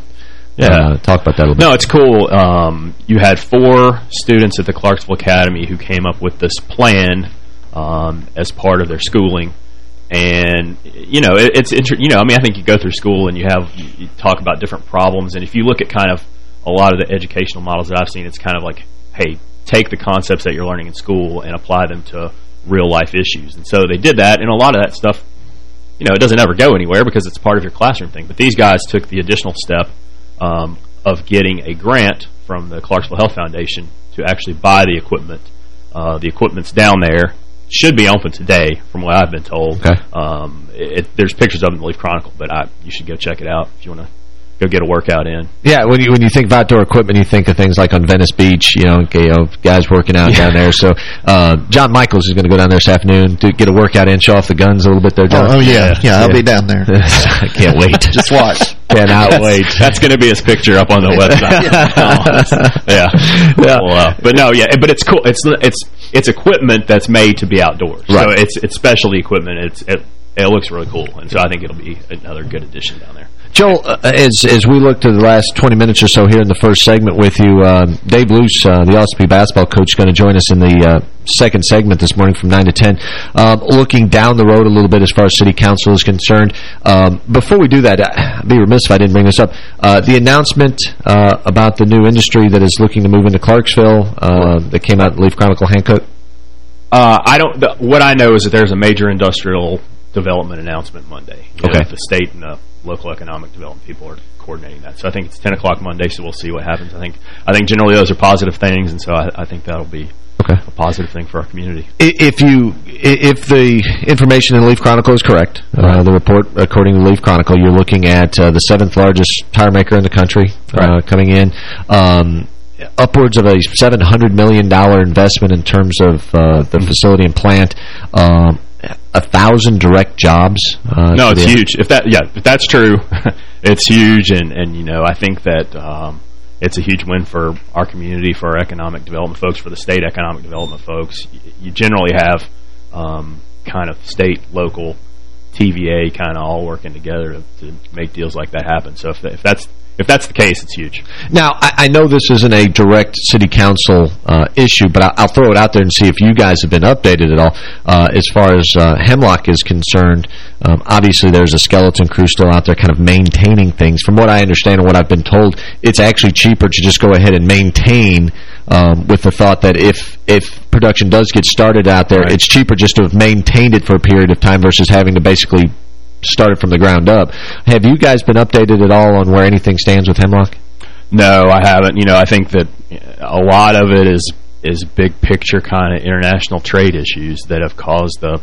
Speaker 10: Yeah, uh, talk about that a little bit.
Speaker 11: No, it's cool. Um, you had four students at the Clarksville Academy who came up with this plan um, as part of their schooling And, you know, it, it's, you know, I mean, I think you go through school and you have, you talk about different problems. And if you look at kind of a lot of the educational models that I've seen, it's kind of like, hey, take the concepts that you're learning in school and apply them to real life issues. And so they did that. And a lot of that stuff, you know, it doesn't ever go anywhere because it's part of your classroom thing. But these guys took the additional step um, of getting a grant from the Clarksville Health Foundation to actually buy the equipment. Uh, the equipment's down there should be open today, from what I've been told.
Speaker 10: Okay.
Speaker 11: Um, it, there's pictures of it in the Leaf Chronicle, but I, you should go check it out if you want to go get a workout in.
Speaker 10: Yeah, when you when you think of outdoor equipment, you think of things like on Venice Beach, you know, you know guys working out yeah. down there. So uh, John Michaels is going to go down there this afternoon to get a workout in, show off the guns a little bit there, John.
Speaker 18: Oh, oh yeah. yeah. yeah, I'll be down there. <laughs>
Speaker 10: I can't wait. <laughs>
Speaker 18: Just watch.
Speaker 10: Cannot wait.
Speaker 11: That's going to be his picture up on the <laughs> website. yeah. yeah. Well, uh, but no, yeah, but it's cool. It's it's it's equipment that's made to be outdoors. Right. So it's it's specialty equipment. It's it, it looks really cool, and so I think it'll be another good addition down there.
Speaker 10: Joel, uh, as as we look to the last 20 minutes or so here in the first segment with you, uh, Dave Luce, uh, the LSP basketball coach, is going to join us in the uh, second segment this morning from 9 to 10. Um, looking down the road a little bit as far as city council is concerned. Um, before we do that, I'd be remiss if I didn't bring this up. Uh, the announcement uh, about the new industry that is looking to move into Clarksville that came out in Leaf Chronicle Hancock.
Speaker 11: I don't. What I know is that there's a major industrial development announcement Monday.
Speaker 10: You okay.
Speaker 11: Know, the state and the local economic development people are coordinating that. So I think it's 10 o'clock Monday, so we'll see what happens. I think I think generally those are positive things, and so I, I think that'll be
Speaker 10: okay.
Speaker 11: a positive thing for our community.
Speaker 10: If you if the information in the Leaf Chronicle is correct, uh, right. uh, the report according to Leaf Chronicle, you're looking at uh, the seventh largest tire maker in the country uh, coming in. Um, upwards of a $700 million investment in terms of uh, the facility and plant. Um, a thousand direct jobs.
Speaker 11: Uh, no, it's huge. If that, yeah, if that's true, <laughs> it's huge, and and you know, I think that um, it's a huge win for our community, for our economic development folks, for the state economic development folks. You generally have um, kind of state, local, TVA kind of all working together to, to make deals like that happen. So if, if that's if that's the case, it's huge.
Speaker 10: Now, I, I know this isn't a direct city council uh, issue, but I, will throw it out there and see if you guys have been updated at all. Uh, as far as uh, Hemlock is concerned, um, obviously there's a skeleton crew still out there kind of maintaining things. From what I understand and what I've been told, it's actually cheaper to just go ahead and maintain um, with the thought that if if production does get started out there, right. it's cheaper just to have maintained it for a period of time versus having to basically started from the ground up. Have you guys been updated at all on where anything stands with Hemlock?
Speaker 11: No, I haven't. You know, I think that a lot of it is is big picture kind of international trade issues that have caused the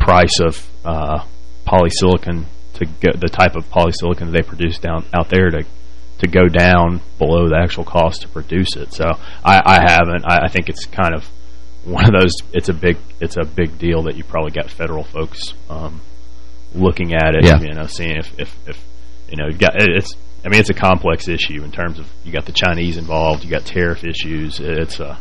Speaker 11: price of uh, polysilicon to get the type of polysilicon they produce down out there to to go down below the actual cost to produce it. So I, I haven't. I, I think it's kind of one of those. It's a big. It's a big deal that you probably got federal folks um, looking at it,
Speaker 10: yeah.
Speaker 11: you know, seeing if, if, if you know, you got it's. I mean, it's a complex issue in terms of you got the Chinese involved, you got tariff issues. It's a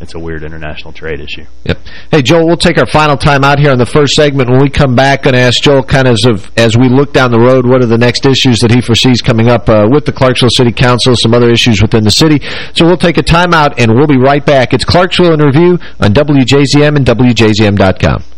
Speaker 11: it's a weird international trade issue.
Speaker 10: Yep. Hey, Joel, we'll take our final time out here on the first segment. When we come back, and ask Joel kind of as, as we look down the road, what are the next issues that he foresees coming up uh, with the Clarksville City Council, some other issues within the city. So we'll take a time out, and we'll be right back. It's Clarksville in Review on WJZM and WJZM.com.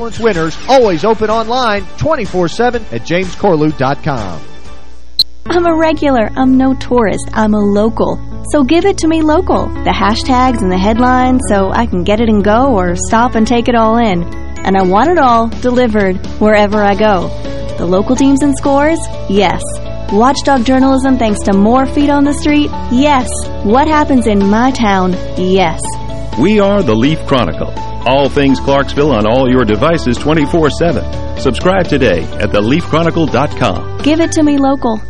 Speaker 15: Excellence winners, always open online 24-7 at jamescorlew.com.
Speaker 12: I'm a regular. I'm no tourist. I'm a local. So give it to me local. The hashtags and the headlines so I can get it and go or stop and take it all in. And I want it all delivered wherever I go. The local teams and scores? Yes. Watchdog journalism thanks to more feet on the street? Yes. What happens in my town? Yes.
Speaker 13: We are the Leaf Chronicle. All things Clarksville on all your devices 24-7. Subscribe today at theleafchronicle.com.
Speaker 12: Give it to me local.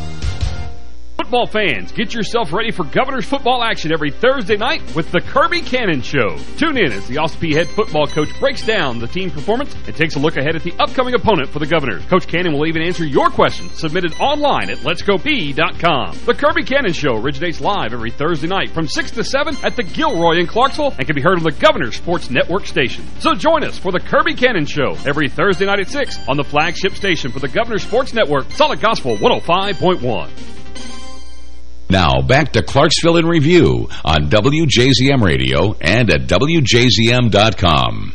Speaker 19: Football fans, get yourself ready for Governor's football action every Thursday night with the Kirby Cannon Show. Tune in as the Austin Peay head football coach breaks down the team performance and takes a look ahead at the upcoming opponent for the Governors. Coach Cannon will even answer your questions submitted online at letsgopeay.com. The Kirby Cannon Show originates live every Thursday night from 6 to 7 at the Gilroy in Clarksville and can be heard on the Governor Sports Network station. So join us for the Kirby Cannon Show every Thursday night at 6 on the flagship station for the Governor Sports Network, Solid Gospel 105.1.
Speaker 8: Now, back to Clarksville in Review on WJZM Radio and at WJZM.com.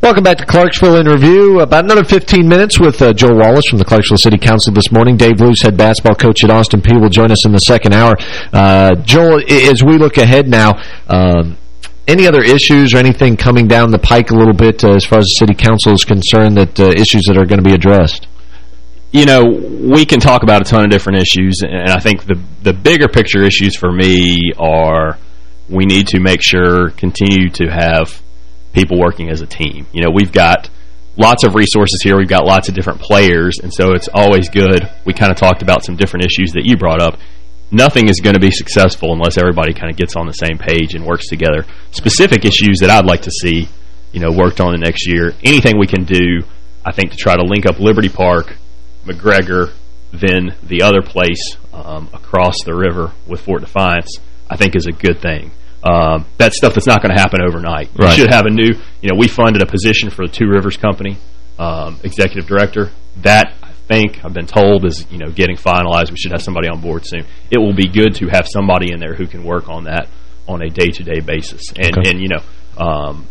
Speaker 10: Welcome back to Clarksville in Review. About another 15 minutes with uh, Joel Wallace from the Clarksville City Council this morning. Dave Luce, head basketball coach at Austin Peay, will join us in the second hour. Uh, Joel, as we look ahead now, um, any other issues or anything coming down the pike a little bit uh, as far as the City Council is concerned, that uh, issues that are going to be addressed?
Speaker 11: You know, we can talk about a ton of different issues, and I think the the bigger picture issues for me are we need to make sure, continue to have people working as a team. You know, we've got lots of resources here. We've got lots of different players, and so it's always good. We kind of talked about some different issues that you brought up. Nothing is going to be successful unless everybody kind of gets on the same page and works together. Specific issues that I'd like to see, you know, worked on the next year. Anything we can do, I think, to try to link up Liberty Park McGregor, then the other place um, across the river with Fort Defiance, I think is a good thing. Um, that's stuff that's not going to happen overnight.
Speaker 10: Right.
Speaker 11: We should have a new, you know, we funded a position for the Two Rivers Company, um, executive director. That, I think, I've been told, is, you know, getting finalized. We should have somebody on board soon. It will be good to have somebody in there who can work on that on a day-to-day -day basis. And, okay. and you know, um,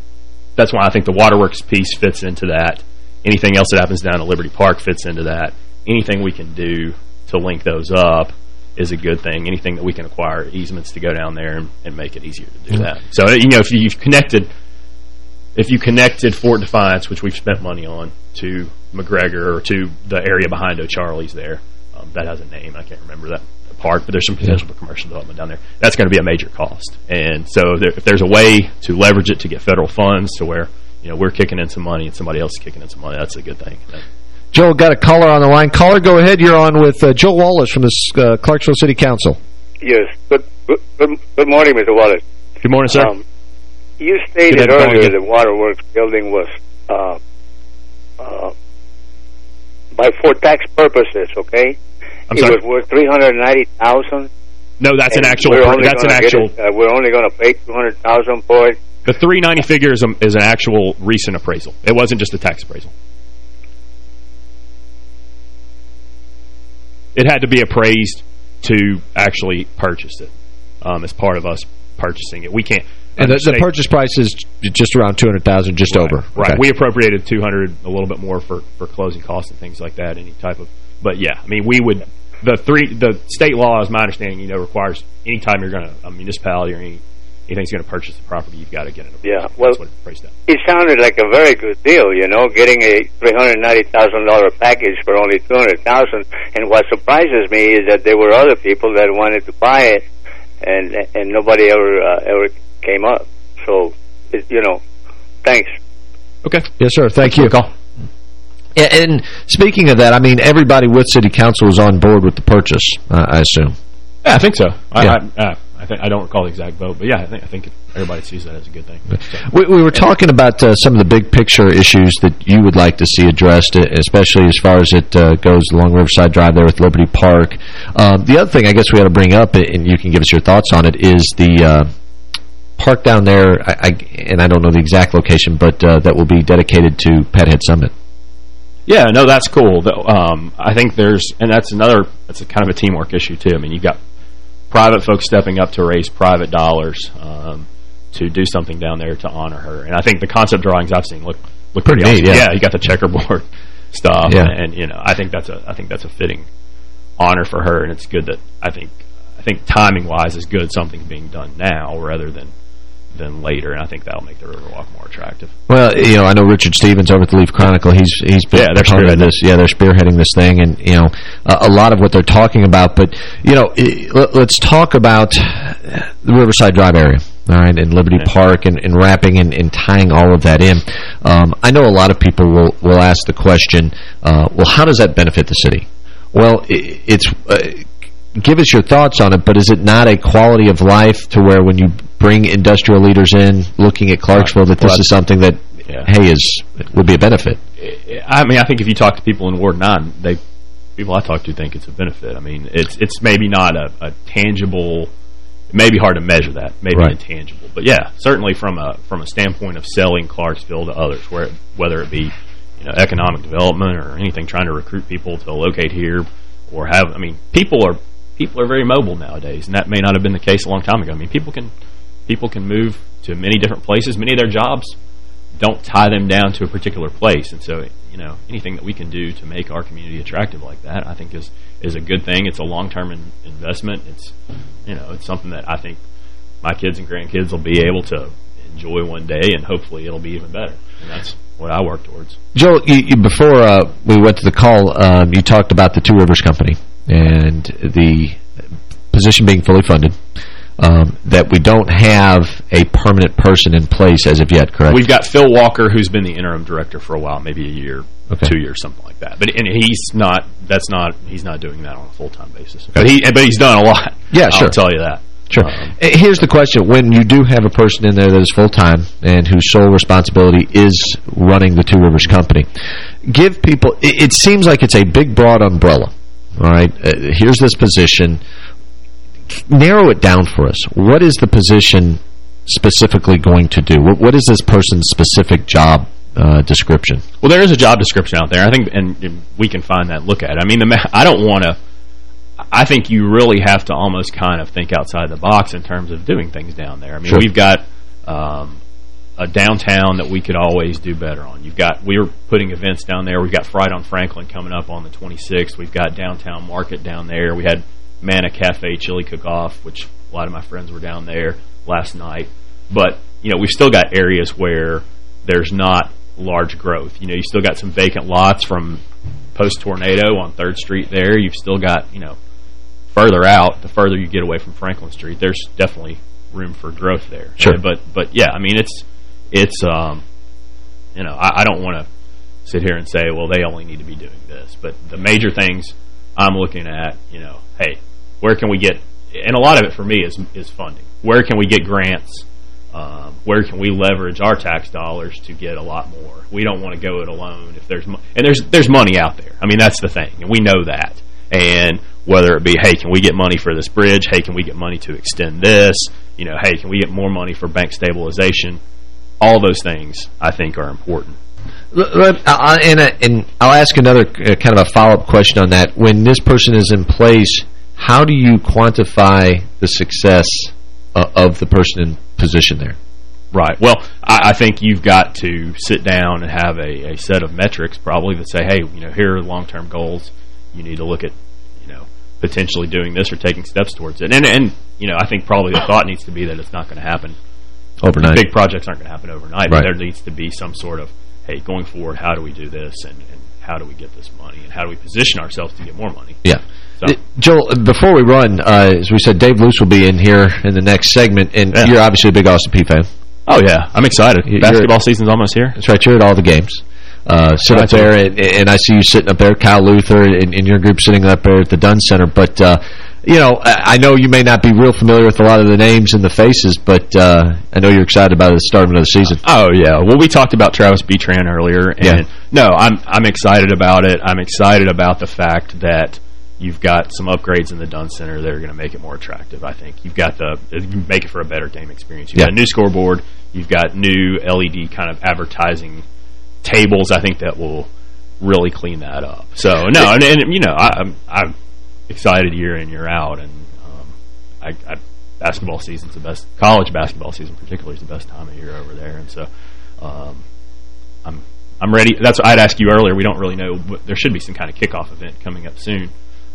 Speaker 11: that's why I think the waterworks piece fits into that. Anything else that happens down at Liberty Park fits into that. Anything we can do to link those up is a good thing. Anything that we can acquire easements to go down there and, and make it easier to do -hmm. that. So, you know, if you've connected if you connected Fort Defiance, which we've spent money on, to McGregor or to the area behind O'Charley's there, um, that has a name. I can't remember that park, but there's some potential yeah. for commercial development down there. That's going to be a major cost. And so there, if there's a way to leverage it to get federal funds to where you know, we're kicking in some money and somebody else is kicking in some money. That's a good thing.
Speaker 10: Joel, got a caller on the line. Caller, go ahead. You're on with uh, Joe Wallace from the uh, Clarksville City Council.
Speaker 20: Yes. Good, good, good morning, Mr. Wallace.
Speaker 11: Good morning, sir. Um,
Speaker 20: you stated earlier that Waterworks building was uh, uh, by for tax purposes, okay?
Speaker 11: I'm
Speaker 20: it
Speaker 11: sorry?
Speaker 20: was worth 390000
Speaker 11: No, that's an actual. That's an actual.
Speaker 20: It, uh, we're only going to pay 200000 for it.
Speaker 11: The 390 figure is, a, is an actual recent appraisal. It wasn't just a tax appraisal. It had to be appraised to actually purchase it um, as part of us purchasing it. We can't.
Speaker 10: And the, the purchase price is just around 200000 just
Speaker 11: right,
Speaker 10: over.
Speaker 11: Right. Okay. We appropriated 200 a little bit more for, for closing costs and things like that, any type of... But, yeah, I mean, we would... The three the state law, as my understanding, you know, requires anytime you're going to, a municipality or any anything's going to purchase the property, you've got to get it.
Speaker 20: Yeah, well, it, it sounded like a very good deal, you know, getting a $390,000 package for only 200000 And what surprises me is that there were other people that wanted to buy it, and and nobody ever uh, ever came up. So, it, you know, thanks.
Speaker 11: Okay.
Speaker 10: Yes, sir. Thank you.
Speaker 11: Call.
Speaker 10: And speaking of that, I mean, everybody with City Council is on board with the purchase, uh, I assume.
Speaker 11: Yeah, I think so. Yeah. I, I, I think I don't recall the exact vote, but yeah, I think I think everybody sees that as a good thing. So.
Speaker 10: We, we, were talking about uh, some of the big picture issues that you would like to see addressed, especially as far as it uh, goes along Riverside Drive there with Liberty Park. Um, the other thing I guess we ought to bring up, and you can give us your thoughts on it, is the uh, park down there, I, I, and I don't know the exact location, but uh, that will be dedicated to Pat Head Summitt.
Speaker 11: Yeah, no, that's cool. Um, I think there's, and that's another, that's a kind of a teamwork issue too. I mean, you've got private folks stepping up to raise private dollars um, to do something down there to honor her. And I think the concept drawings I've seen look look pretty,
Speaker 10: pretty neat,
Speaker 11: awesome.
Speaker 10: yeah.
Speaker 11: yeah, you got the checkerboard <laughs> stuff,
Speaker 10: Yeah.
Speaker 11: and, and you know, I think that's a I think that's a fitting honor for her, and it's good that I think I think timing wise is good. Something being done now rather than than later, and I think that'll make the Riverwalk more attractive.
Speaker 10: Well, you know, I know Richard Stevens over at the Leaf Chronicle. He's he's been
Speaker 11: Yeah, they're spearheading
Speaker 10: this. Yeah, they're spearheading this thing, and you know, a, a lot of what they're talking about. But you know, i- let, let's talk about the Riverside Drive area. All right, and Liberty Park, and, and wrapping and, and tying all of that in. Um, I know a lot of people will will ask the question, uh, well, how does that benefit the city? Well, i it's. Uh, give us your thoughts on it, but is it not a quality of life to where when you bring industrial leaders in looking at Clarksville that this is something that,
Speaker 11: Yeah.
Speaker 10: hey, is would be a benefit?
Speaker 11: I mean, I think if you talk to people in Ward 9, they people I talk to think it's a benefit. I mean, it's it's maybe not a, a tangible, it may be hard to measure that, maybe
Speaker 10: Right.
Speaker 11: intangible. But yeah, certainly from a from a standpoint of selling Clarksville to others, where whether it be you know economic development or anything, trying to recruit people to locate here or have, I mean, people are people are very mobile nowadays, and that may not have been the case a long time ago. I mean, people can people can move to many different places. Many of their jobs don't tie them down to a particular place. And so, you know, anything that we can do to make our community attractive like that, I think is is a good thing. It's a long-term in, investment. It's, you know, it's something that I think my kids and grandkids will be able to enjoy one day, and hopefully it'll be even better. And that's what I work towards.
Speaker 10: Joel, you, you, before uh, we went to the call, um, you talked about the Two Rivers Company and the position being fully funded, um, that we don't have a permanent person in place as of yet, correct?
Speaker 11: We've got Phil Walker, who's been the interim director for a while, maybe a year,
Speaker 10: Okay.
Speaker 11: two years, something like that. But and he's not. That's not. He's not doing that on a full time basis. But he. But he's done a lot.
Speaker 10: Yeah,
Speaker 11: I'll
Speaker 10: sure.
Speaker 11: tell you that.
Speaker 10: Sure. Uh, Here's the question. When you do have a person in there that is full-time and whose sole responsibility is running the Two Rivers Company, give people... It, it seems like it's a big, broad umbrella. All right? Uh, here's this position. Narrow it down for us. What is the position specifically going to do? What, what is this person's specific job uh, description?
Speaker 11: Well, there is a job description out there. I think, and, we can find that look at it. I mean, the ma I don't want to... I think you really have to almost kind of think outside the box in terms of doing things down there. I mean,
Speaker 10: Sure.
Speaker 11: we've got um, a downtown that we could always do better on. You've got we're putting events down there. We've got Fright on Franklin coming up on the 26th. We've got downtown market down there. We had Manna Cafe Chili Cook-Off, which a lot of my friends were down there last night. But you know, we've still got areas where there's not large growth. You know, you still got some vacant lots from post-tornado on 3rd Street there. You've still got, you know, further out, the further you get away from Franklin Street, there's definitely room for growth there.
Speaker 10: Sure.
Speaker 11: But, but yeah, I mean, it's, it's, um, you know, I, I don't want to sit here and say, well, they only need to be doing this. But the major things I'm looking at, you know, hey, where can we get, and a lot of it for me is, is funding. Where can we get grants? Um, where can we leverage our tax dollars to get a lot more? We don't want to go it alone. If there's and there's there's money out there. I mean, that's the thing, and we know that. And whether it be, hey, can we get money for this bridge? Hey, can we get money to extend this? You know, hey, can we get more money for bank stabilization? All those things, I think, are important.
Speaker 10: And I'll ask another uh, kind of a follow-up question on that. When this person is in place, how do you quantify the success uh, of the person in position there?
Speaker 11: Right. Well, I, I think you've got to sit down and have a, a set of metrics probably that say, hey, you know, here are long-term goals. You need to look at, you know, potentially doing this or taking steps towards it. And, and you know, I think probably the thought needs to be that it's not going to happen.
Speaker 10: Overnight.
Speaker 11: Big projects aren't going to happen overnight. But there needs to be some sort of, hey, going forward, how do we do this and, and how do we get this money and how do we position ourselves to get more money?
Speaker 10: Yeah.
Speaker 11: So-
Speaker 10: Uh, Joel, uh, before we run, uh, as we said, Dave Luce will be in here in the next segment, and
Speaker 11: Yeah.
Speaker 10: you're obviously a big Austin Peay fan.
Speaker 11: Oh, yeah. I'm excited.
Speaker 10: You're-
Speaker 11: Basketball season's almost here.
Speaker 10: That's right. You're at all the games. Uh, sit
Speaker 11: Right.
Speaker 10: up there, and, and I see you sitting up there, Kyle Luther, and, and your group sitting up there at the Dunn Center. But, uh, you know, I, I know you may not be real familiar with a lot of the names and the faces, but uh, I know you're excited about the start of the season.
Speaker 11: Oh yeah. Well, we talked about Travis Betran earlier, and
Speaker 10: Yeah.
Speaker 11: no, I'm I'm excited about it. I'm excited about the fact that you've got some upgrades in the Dunn Center that are going to make it more attractive. I think you've got the make it for a better game experience. You've
Speaker 10: Yeah.
Speaker 11: got a new scoreboard. You've got new LED kind of advertising tables. I think that will really clean that up. So no, and, and you know, I, I'm I'm excited year in year out, and um, I, I basketball season's the best. College basketball season, particularly, is the best time of year over there, and so um, I'm I'm ready. That's what I'd ask you earlier. We don't really know. But there should be some kind of kickoff event coming up soon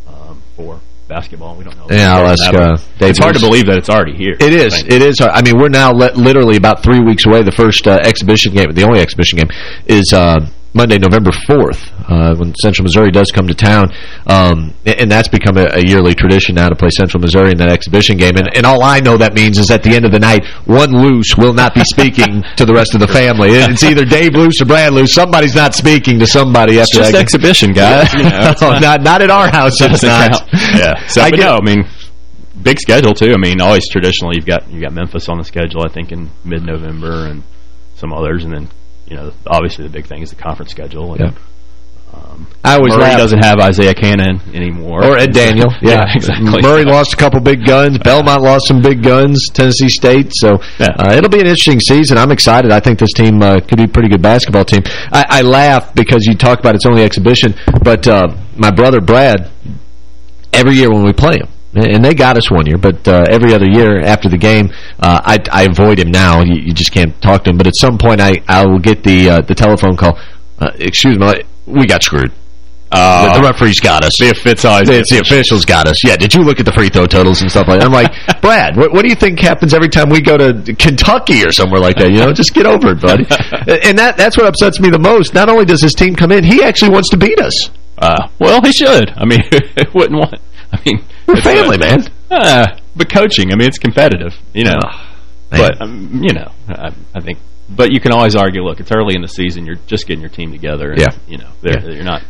Speaker 11: um, for basketball. We don't know.
Speaker 10: Yeah, uh,
Speaker 11: It's hard to believe that it's already here.
Speaker 10: It is. It is. I mean, we're now li literally about three weeks away. The first uh, exhibition game, the only exhibition game, is uh, Monday, November 4th, uh, when Central Missouri does come to town. Um, and that's become a, a yearly tradition now to play Central Missouri in that exhibition game. And, and all I know that means is at the end of the night, one Luce will not be speaking to the rest of the family. It's either Dave Luce or Brad Luce. Somebody's not speaking to somebody
Speaker 11: It's
Speaker 10: after
Speaker 11: just
Speaker 10: that
Speaker 11: exhibition, guys. You know,
Speaker 10: No,
Speaker 11: not-
Speaker 10: not, not at our house. It's
Speaker 11: count. Yeah. So,
Speaker 10: I get-
Speaker 11: no, I mean, big schedule too. I mean, always traditionally you've got you got Memphis on the schedule. I think in mid-November and some others, and then you know obviously the big thing is the conference schedule. And,
Speaker 10: Yeah.
Speaker 11: Um,
Speaker 10: I always
Speaker 11: Murray
Speaker 10: laugh.
Speaker 11: doesn't have Isaiah Canaan anymore,
Speaker 10: Or Ed Daniel. <laughs> Yeah,
Speaker 11: exactly.
Speaker 10: Murray lost a couple big guns. Belmont lost some big guns. Tennessee State. So uh, it'll be an interesting season. I'm excited. I think this team uh, could be a pretty good basketball team. I, I laugh because you talk about it's only exhibition, but uh, my brother Brad, every year when we play him, and they got us one year, but uh, every other year after the game, uh, I, I avoid him now. You, you just can't talk to him. But at some point, I I will get the uh, the telephone call. Uh, excuse me, we got screwed.
Speaker 11: Uh,
Speaker 10: the, the referees got us.
Speaker 11: The
Speaker 10: The, the officials got us. Yeah, did you look at the free throw totals and stuff like that? I'm like, <laughs> Brad, what, what do you think happens every time we go to Kentucky or somewhere like that? You know, just get over it, buddy. <laughs> and that that's what upsets me the most. Not only does his team come in, he actually wants to beat us.
Speaker 11: Uh, well, he should. I mean, <laughs> wouldn't want. <laughs> I mean,
Speaker 10: We're family,
Speaker 11: a-
Speaker 10: man.
Speaker 11: Uh, but coaching, I mean, it's competitive, you know. but um, you know, I, I think. But you can always argue. Look, it's early in the season. You're just getting your team together. And,
Speaker 10: Yeah.
Speaker 11: You know, they're you're not.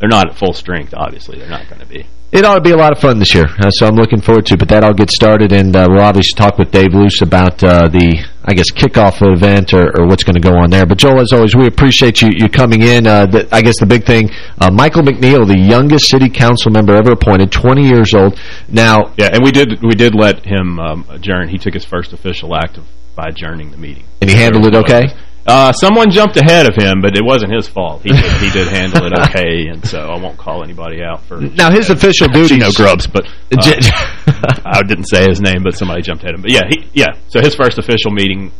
Speaker 11: They're not at full strength. Obviously, they're not going to be.
Speaker 10: It ought to be a lot of fun this year, uh, so I'm looking forward to it. But that all gets started, and uh, we'll obviously talk with Dave Luce about uh, the, I guess, kickoff event or, or what's going to go on there. But, Joel, as always, we appreciate you, you coming in. Uh, the, I guess the big thing, uh, Michael McNeil, the youngest city council member ever appointed, 20 years old. Now,
Speaker 11: Yeah, and we did we did let him um, adjourn. He took his first official act of, by adjourning the meeting.
Speaker 10: and he handled it okay?
Speaker 11: Uh, someone jumped ahead of him, but it wasn't his fault. He did, he did handle it okay, and so I won't call anybody out for.
Speaker 10: Now, his official duties...
Speaker 11: no grubs, but uh, <laughs> I didn't say his name, but somebody jumped ahead of him. But yeah, he, yeah. So his first official meeting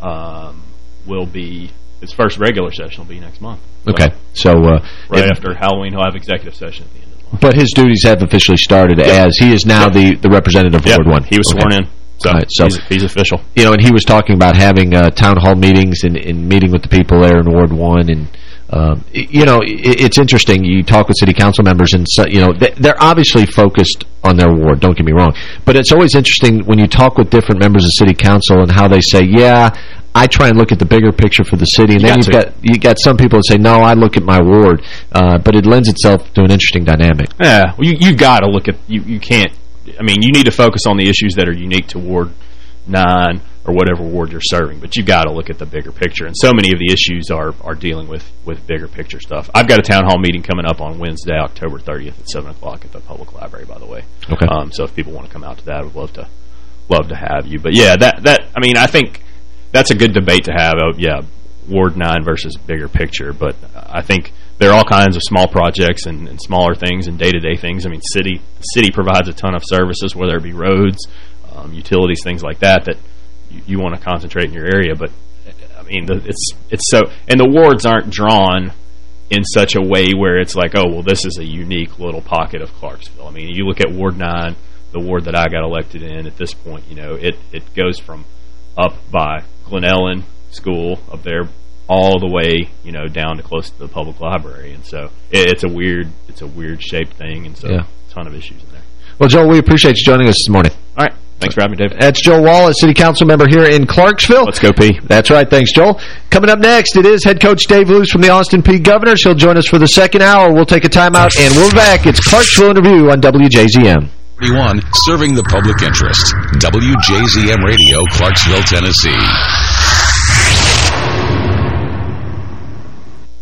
Speaker 11: um, will be his first regular session will be next month.
Speaker 10: Okay, so... Uh,
Speaker 11: right
Speaker 10: and-
Speaker 11: after Halloween, he'll have executive session at the end. Of the month.
Speaker 10: But his duties have officially started as he is now the, the representative of
Speaker 11: Yeah,
Speaker 10: Ward 1.
Speaker 11: he was
Speaker 10: Okay.
Speaker 11: sworn in. So,
Speaker 10: right, so
Speaker 11: he's, he's official.
Speaker 10: You know, and he was talking about having uh, town hall meetings and, and meeting with the people there in Ward 1. And, um, you know, it, it's interesting. You talk with city council members and, so, you know, they, they're obviously focused on their ward, don't get me wrong. But it's always interesting when you talk with different members of city council and how they say, yeah, I try and look at the bigger picture for the city. And
Speaker 11: You
Speaker 10: then
Speaker 11: got
Speaker 10: you've got you got some people that say, no, I look at my ward. Uh, but it lends itself to an interesting dynamic.
Speaker 11: Yeah, well, you you got to look at you. You can't. I mean, you need to focus on the issues that are unique to Ward Nine or whatever ward you're serving, but you've got to look at the bigger picture. And so many of the issues are are dealing with with bigger picture stuff. I've got a town hall meeting coming up on Wednesday, October 30th at seven o'clock at the public library. By the way,
Speaker 10: Okay.
Speaker 11: Um, so if people want to come out to that, I'd love to love to have you. But yeah, that that I mean, I think that's a good debate to have. Oh, yeah, Ward 9 versus bigger picture. But I think there are all kinds of small projects and, and smaller things and day-to-day things. I mean, city city provides a ton of services, whether it be roads, um, utilities, things like that, that you, you want to concentrate in your area. But, I mean, the, it's it's so... And the wards aren't drawn in such a way where it's like, oh, well, this is a unique little pocket of Clarksville. I mean, you look at Ward 9, the ward that I got elected in at this point, you know, it, it goes from up by Glenellen School up there all the way, you know, down to close to the public library. And so it, it's a weird it's a weird shaped thing, and so
Speaker 10: Yeah.
Speaker 11: a ton of issues in there.
Speaker 10: Well, Joel, we appreciate you joining us this morning.
Speaker 11: All right. Thanks for having me, Dave.
Speaker 10: That's Joel Wallace, City Council member here in Clarksville.
Speaker 11: Let's go, Peay.
Speaker 10: That's right. Thanks, Joel. Coming up next, it is head coach Dave Luce from the Austin Peay Governors. He'll join us for the second hour. We'll take a timeout, and we'll be back. It's Clarksville in Review on WJZM.
Speaker 7: 41, serving the public interest. WJZM Radio, Clarksville, Tennessee.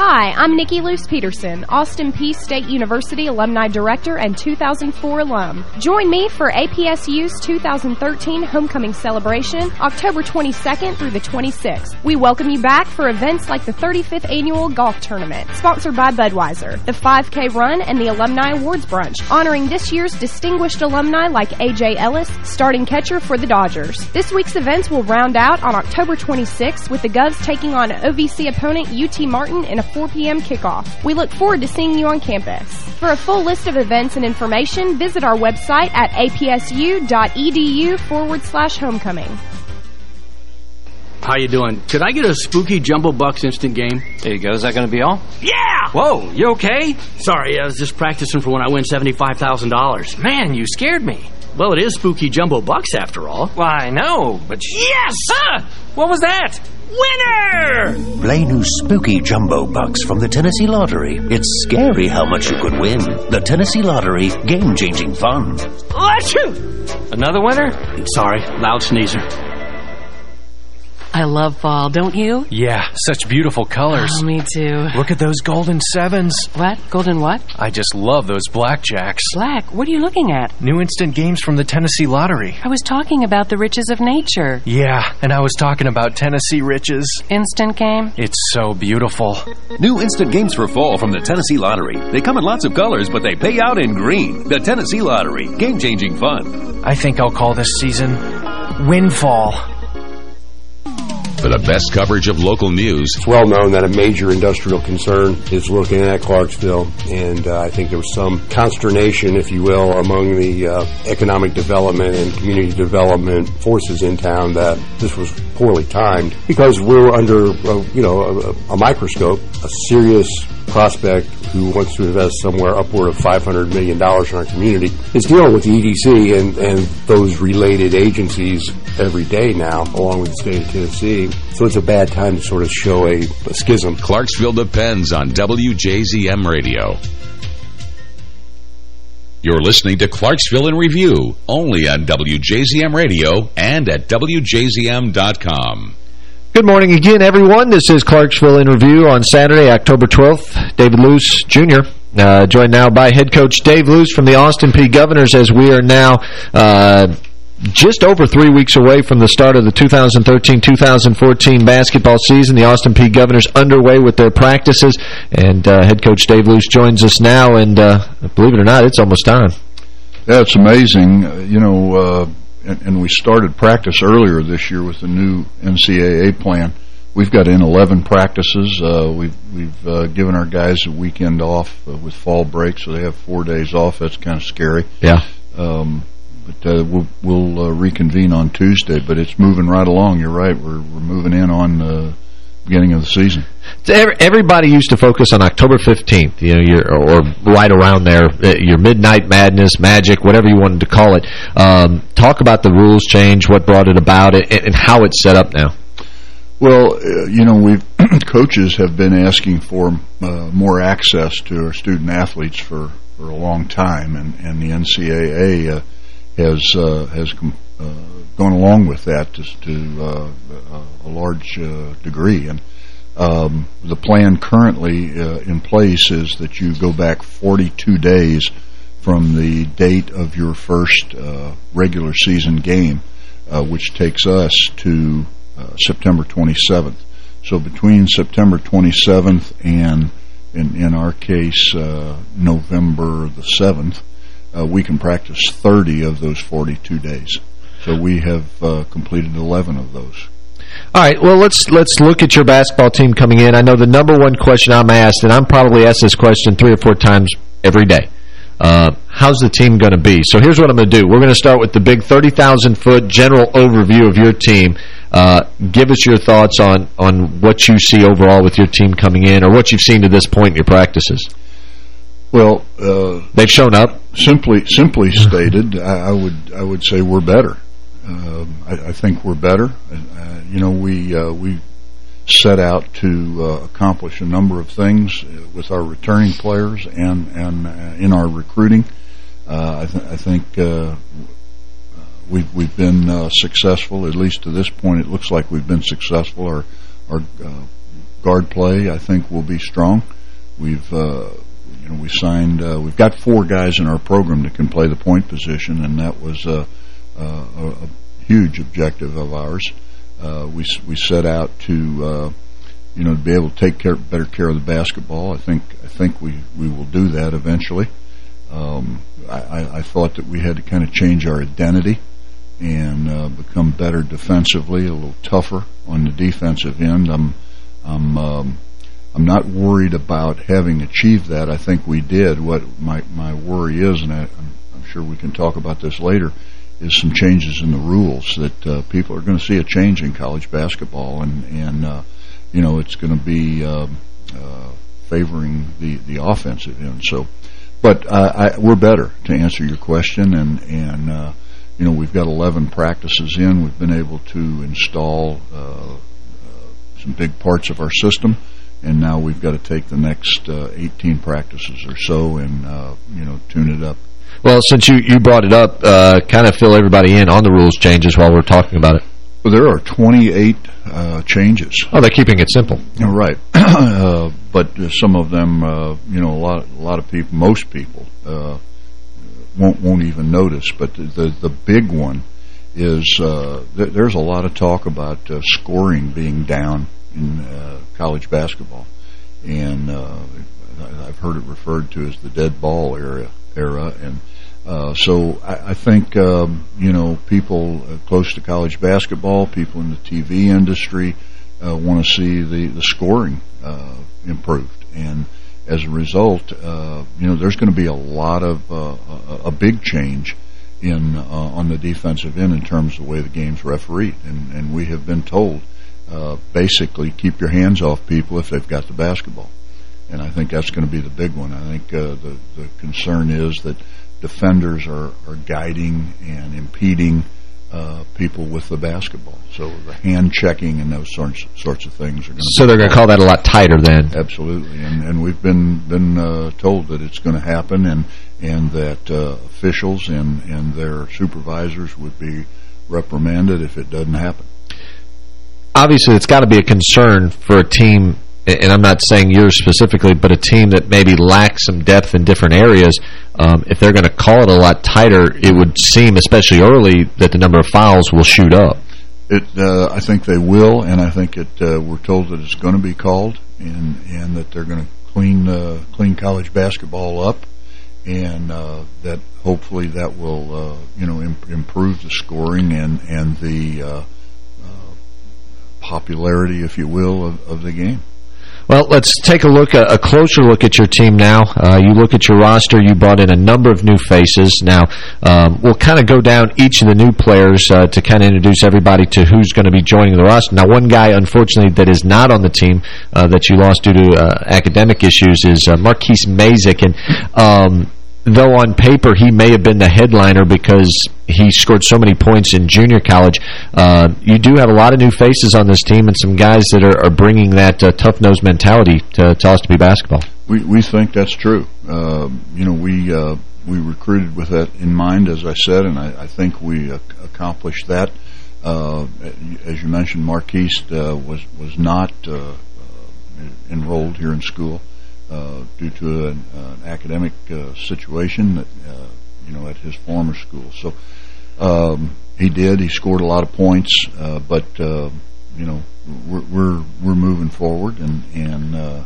Speaker 1: Hi, I'm Nikki Luce Peterson, Austin Peay State University Alumni Director and 2004 alum. Join me for APSU's 2013 Homecoming Celebration, October 22nd through the 26th. We welcome you back for events like the 35th Annual Golf Tournament, sponsored by Budweiser, the 5K Run, and the Alumni Awards Brunch, honoring this year's distinguished alumni like A.J. Ellis, starting catcher for the Dodgers. This week's events will round out on October 26th with the Govs taking on OVC opponent UT Martin in a 4 p.m. kickoff. We look forward to seeing you on campus. For a full list of events and information, visit our website at apsu.edu forward slash homecoming.
Speaker 2: How you doing? Could I get a spooky Jumbo Bucks instant game?
Speaker 3: There you go. Is that going to be all?
Speaker 2: Yeah!
Speaker 3: Whoa, you okay?
Speaker 2: Sorry, I was just practicing for when I win $75,000.
Speaker 3: Man, you scared me.
Speaker 2: Well, it is spooky Jumbo Bucks after all.
Speaker 3: Well, I know, but...
Speaker 2: Yes!
Speaker 3: Huh! What was that?
Speaker 2: Winner!
Speaker 4: Play new spooky jumbo bucks from the Tennessee Lottery. It's scary how much you could win. The Tennessee Lottery, game-changing fun.
Speaker 2: Achoo!
Speaker 3: Another winner?
Speaker 2: Sorry, loud sneezer.
Speaker 5: I love fall, don't you?
Speaker 6: Yeah, such beautiful colors.
Speaker 5: Oh, me too.
Speaker 6: Look at those golden sevens.
Speaker 5: What? Golden what?
Speaker 6: I just love those blackjacks.
Speaker 5: Black? What are you looking at?
Speaker 6: New instant games from the Tennessee Lottery.
Speaker 5: I was talking about the riches of nature.
Speaker 6: Yeah, and I was talking about Tennessee riches.
Speaker 5: Instant game?
Speaker 6: It's so beautiful.
Speaker 7: New instant games for fall from the Tennessee Lottery. They come in lots of colors, but they pay out in green. The Tennessee Lottery. Game-changing fun.
Speaker 6: I think I'll call this season Windfall.
Speaker 8: For the best coverage of local news,
Speaker 9: It's well known that a major industrial concern is looking at Clarksville, and uh, I think there was some consternation, if you will, among the uh, economic development and community development forces in town that this was poorly timed because we're under, uh, you know, a, a microscope, a serious prospect who wants to invest somewhere upward of $500 million in our community is dealing with the EDC and, and those related agencies every day now, along with the state of Tennessee. So it's a bad time to sort of show a, a schism.
Speaker 8: Clarksville depends on WJZM Radio. You're listening to Clarksville in Review, only on WJZM Radio and at WJZM.com.
Speaker 10: Good morning again, everyone. This is Clarksville in Review on Saturday, October 12th. David Luce, Jr., uh, joined now by head coach Dave Luce from the Austin Peay Governors as we are now uh, just over three weeks away from the start of the 2013-2014 basketball season. The Austin Peay Governors underway with their practices, and uh, head coach Dave Luce joins us now, and uh, believe it or not, it's almost time.
Speaker 21: Yeah, it's amazing. You know, uh, and, and we started practice earlier this year with the new NCAA plan. We've got in 11 practices. Uh, we've we've uh, given our guys a weekend off uh, with fall break, so they have four days off. That's kind of scary.
Speaker 10: Yeah.
Speaker 21: Um, but uh, we'll, we'll uh, reconvene on Tuesday. But it's moving right along. You're right. We're we're moving in on the beginning of the season.
Speaker 10: Everybody used to focus on October 15th, you know, your, or right around there, uh, your Midnight Madness, Magic, whatever you wanted to call it. Um, talk about the rules change, what brought it about, and how it's set up now.
Speaker 21: Well, uh, you know, we've <clears throat> coaches have been asking for uh, more access to our student athletes for, for a long time, and, and the NCAA uh, has uh, has uh, gone along with that to, to uh, a large degree. And um, the plan currently in place is that you go back 42 days from the date of your first regular season game, which takes us to uh, September 27th. So between September 27th and, in, in our case, uh, November the 7th, uh, we can practice 30 of those 42 days. So we have uh, completed 11 of those.
Speaker 10: All right, well, let's let's look at your basketball team coming in. I know the number one question I'm asked, and I'm probably asked this question three or four times every day. Uh, how's the team going to be? So here's what I'm going to do. We're going to start with the big 30,000-foot general overview of your team. Uh, give us your thoughts on, on what you see overall with your team coming in or what you've seen to this point in your practices.
Speaker 21: Well, uh,
Speaker 10: they've shown up.
Speaker 21: Simply, simply <laughs> stated, I, I, would I would say we're better. Uh, I, I, think we're better. Uh, you know, we uh, we set out to uh, accomplish a number of things with our returning players and and in our recruiting. I, th I, think we've we've been uh, successful at least to this point. It looks like we've been successful. Our our uh, guard play, I think, will be strong. We've uh, know we signed uh, we've got four guys in our program that can play the point position, and that was uh, uh, a, a, huge objective of ours. we we set out to you know to be able to take care better care of the basketball. I think I think we we will do that eventually. Um, I, I, thought that we had to kind of change our identity and uh, become better defensively, a little tougher on the defensive end. I'm I'm um, I'm not worried about having achieved that. I think we did. What my my worry is, and I, am I'm sure we can talk about this later, is some changes in the rules that uh, people are going to see a change in college basketball, and and uh, you know it's going to be um, uh, favoring the the offensive end. So, but I, we're better to answer your question, and and uh, you know, we've got 11 practices in. We've been able to install uh, uh, some big parts of our system, and now we've got to take the next uh, 18 practices or so and, uh, you know, tune it up.
Speaker 10: Well, since you, you brought it up, uh, kind of fill everybody in on the rules changes while we're talking about it.
Speaker 21: Well, there are 28 uh, changes.
Speaker 10: Oh, they're keeping it simple.
Speaker 21: Right. <clears throat> uh, but some of them, uh, you know, a lot, a lot of people, most people, uh, won't won't even notice. But the the, the big one is uh, th there's a lot of talk about uh, scoring being down in uh, college basketball, and uh, I've heard it referred to as the dead ball era era, and uh, so I, I think um, you know people uh, close to college basketball, people in the TV industry want to see the the scoring improved. And as a result, uh, you know, there's going to be a lot of uh, a, a, big change in uh, on the defensive end in terms of the way the game's refereed, and and we have been told uh, basically keep your hands off people if they've got the basketball, and I think that's going to be the big one. I think uh, the the concern is that defenders are are guiding and impeding uh, people with the basketball. So the hand checking and those sorts sorts of things are going to.
Speaker 10: So they're going to call that a lot tighter then.
Speaker 21: Absolutely, and and we've been been uh, told that it's going to happen, and and that uh, officials and and their supervisors would be reprimanded if it doesn't happen.
Speaker 10: Obviously, it's got to be a concern for a team and I'm not saying yours specifically, but a team that maybe lacks some depth in different areas, um, if they're going to call it a lot tighter, it would seem, especially early, that the number of fouls will shoot up.
Speaker 21: It, uh, I think they will, and I think it. Uh, we're told that it's going to be called, and and that they're going to clean uh, clean college basketball up, and uh, that hopefully that will uh, you know imp improve the scoring and and the uh, popularity, if you will, of, of the game.
Speaker 10: Well, let's take a look, a, closer look at your team now. Uh, you look at your roster, you brought in a number of new faces. Now, um, we'll kind of go down each of the new players uh, to kind of introduce everybody to who's going to be joining the roster. Now, one guy, unfortunately, that is not on the team uh, that you lost due to uh, academic issues is uh, Marquise Mazik. And um, though on paper he may have been the headliner because he scored so many points in junior college, uh, you do have a lot of new faces on this team and some guys that are, are bringing that uh, tough-nosed mentality to, to us to be basketball.
Speaker 21: We we think that's true. Uh, you know, we uh, we recruited with that in mind, as I said, and I, I think we accomplished that. Uh, as you mentioned, Marquise uh, was was not enrolled here in school due to an, an academic uh, situation that uh, you know at his former school. So um, he did. He scored a lot of points, uh, but uh, you know we're we're we're moving forward, and and uh,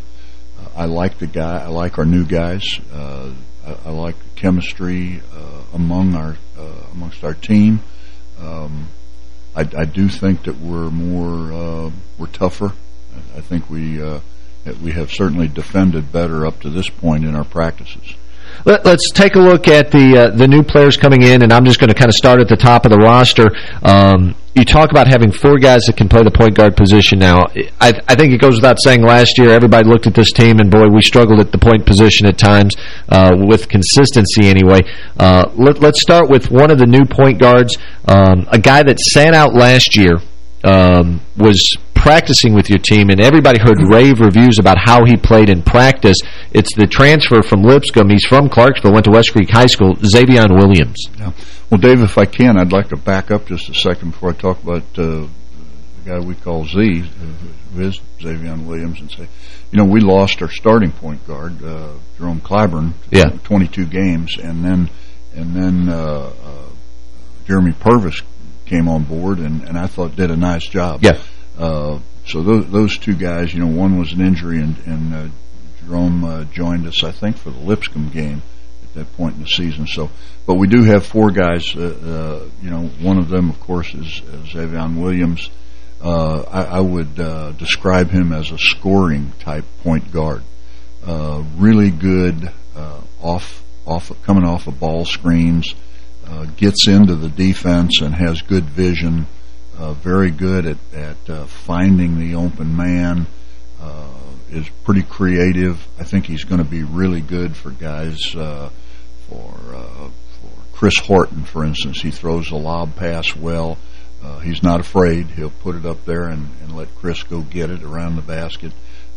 Speaker 21: I like the guy. I like our new guys. Uh, I, I like the chemistry uh, among our uh, amongst our team. Um, I, I do think that we're more uh, we're tougher. I, I think we uh, we have certainly defended better up to this point in our practices.
Speaker 10: Let, us take a look at the uh, the new players coming in, and I'm just going to kind of start at the top of the roster. Um, you talk about having four guys that can play the point guard position now. I, I, think it goes without saying last year everybody looked at this team, and boy, we struggled at the point position at times uh, with consistency anyway. Uh, let, us start with one of the new point guards, um, a guy that sat out last year, um, was practicing with your team, and everybody heard rave reviews about how he played in practice. It's the transfer from Lipscomb. He's from Clarksville, went to West Creek High School, Xavion Williams.
Speaker 21: Yeah. Well, Dave, if I can, I'd like to back up just a second before I talk about uh, the guy we call Z, who is Xavion Williams, and say, you know, we lost our starting point guard, uh, Jerome Clyburn,
Speaker 10: yeah.
Speaker 21: 22 games, and then and then uh, uh, Jeremy Purvis came on board and, and I thought did a nice job.
Speaker 10: Yeah.
Speaker 21: Uh, so those, those two guys, you know, one was an injury and, and uh, Jerome uh, joined us, I think, for the Lipscomb game at that point in the season. So, but we do have four guys. Uh, uh, you know, one of them, of course, is, is Xavion Williams. Uh, I, I would uh, describe him as a scoring type point guard. Uh, really good uh, off off coming off of ball screens. Uh, gets into the defense and has good vision. Uh, very good at at uh, finding the open man. Uh, is pretty creative. I think he's going to be really good for guys uh, for uh, for Chris Horton, for instance. He throws a lob pass well. Uh, he's not afraid. He'll put it up there and, and let Chris go get it around the basket.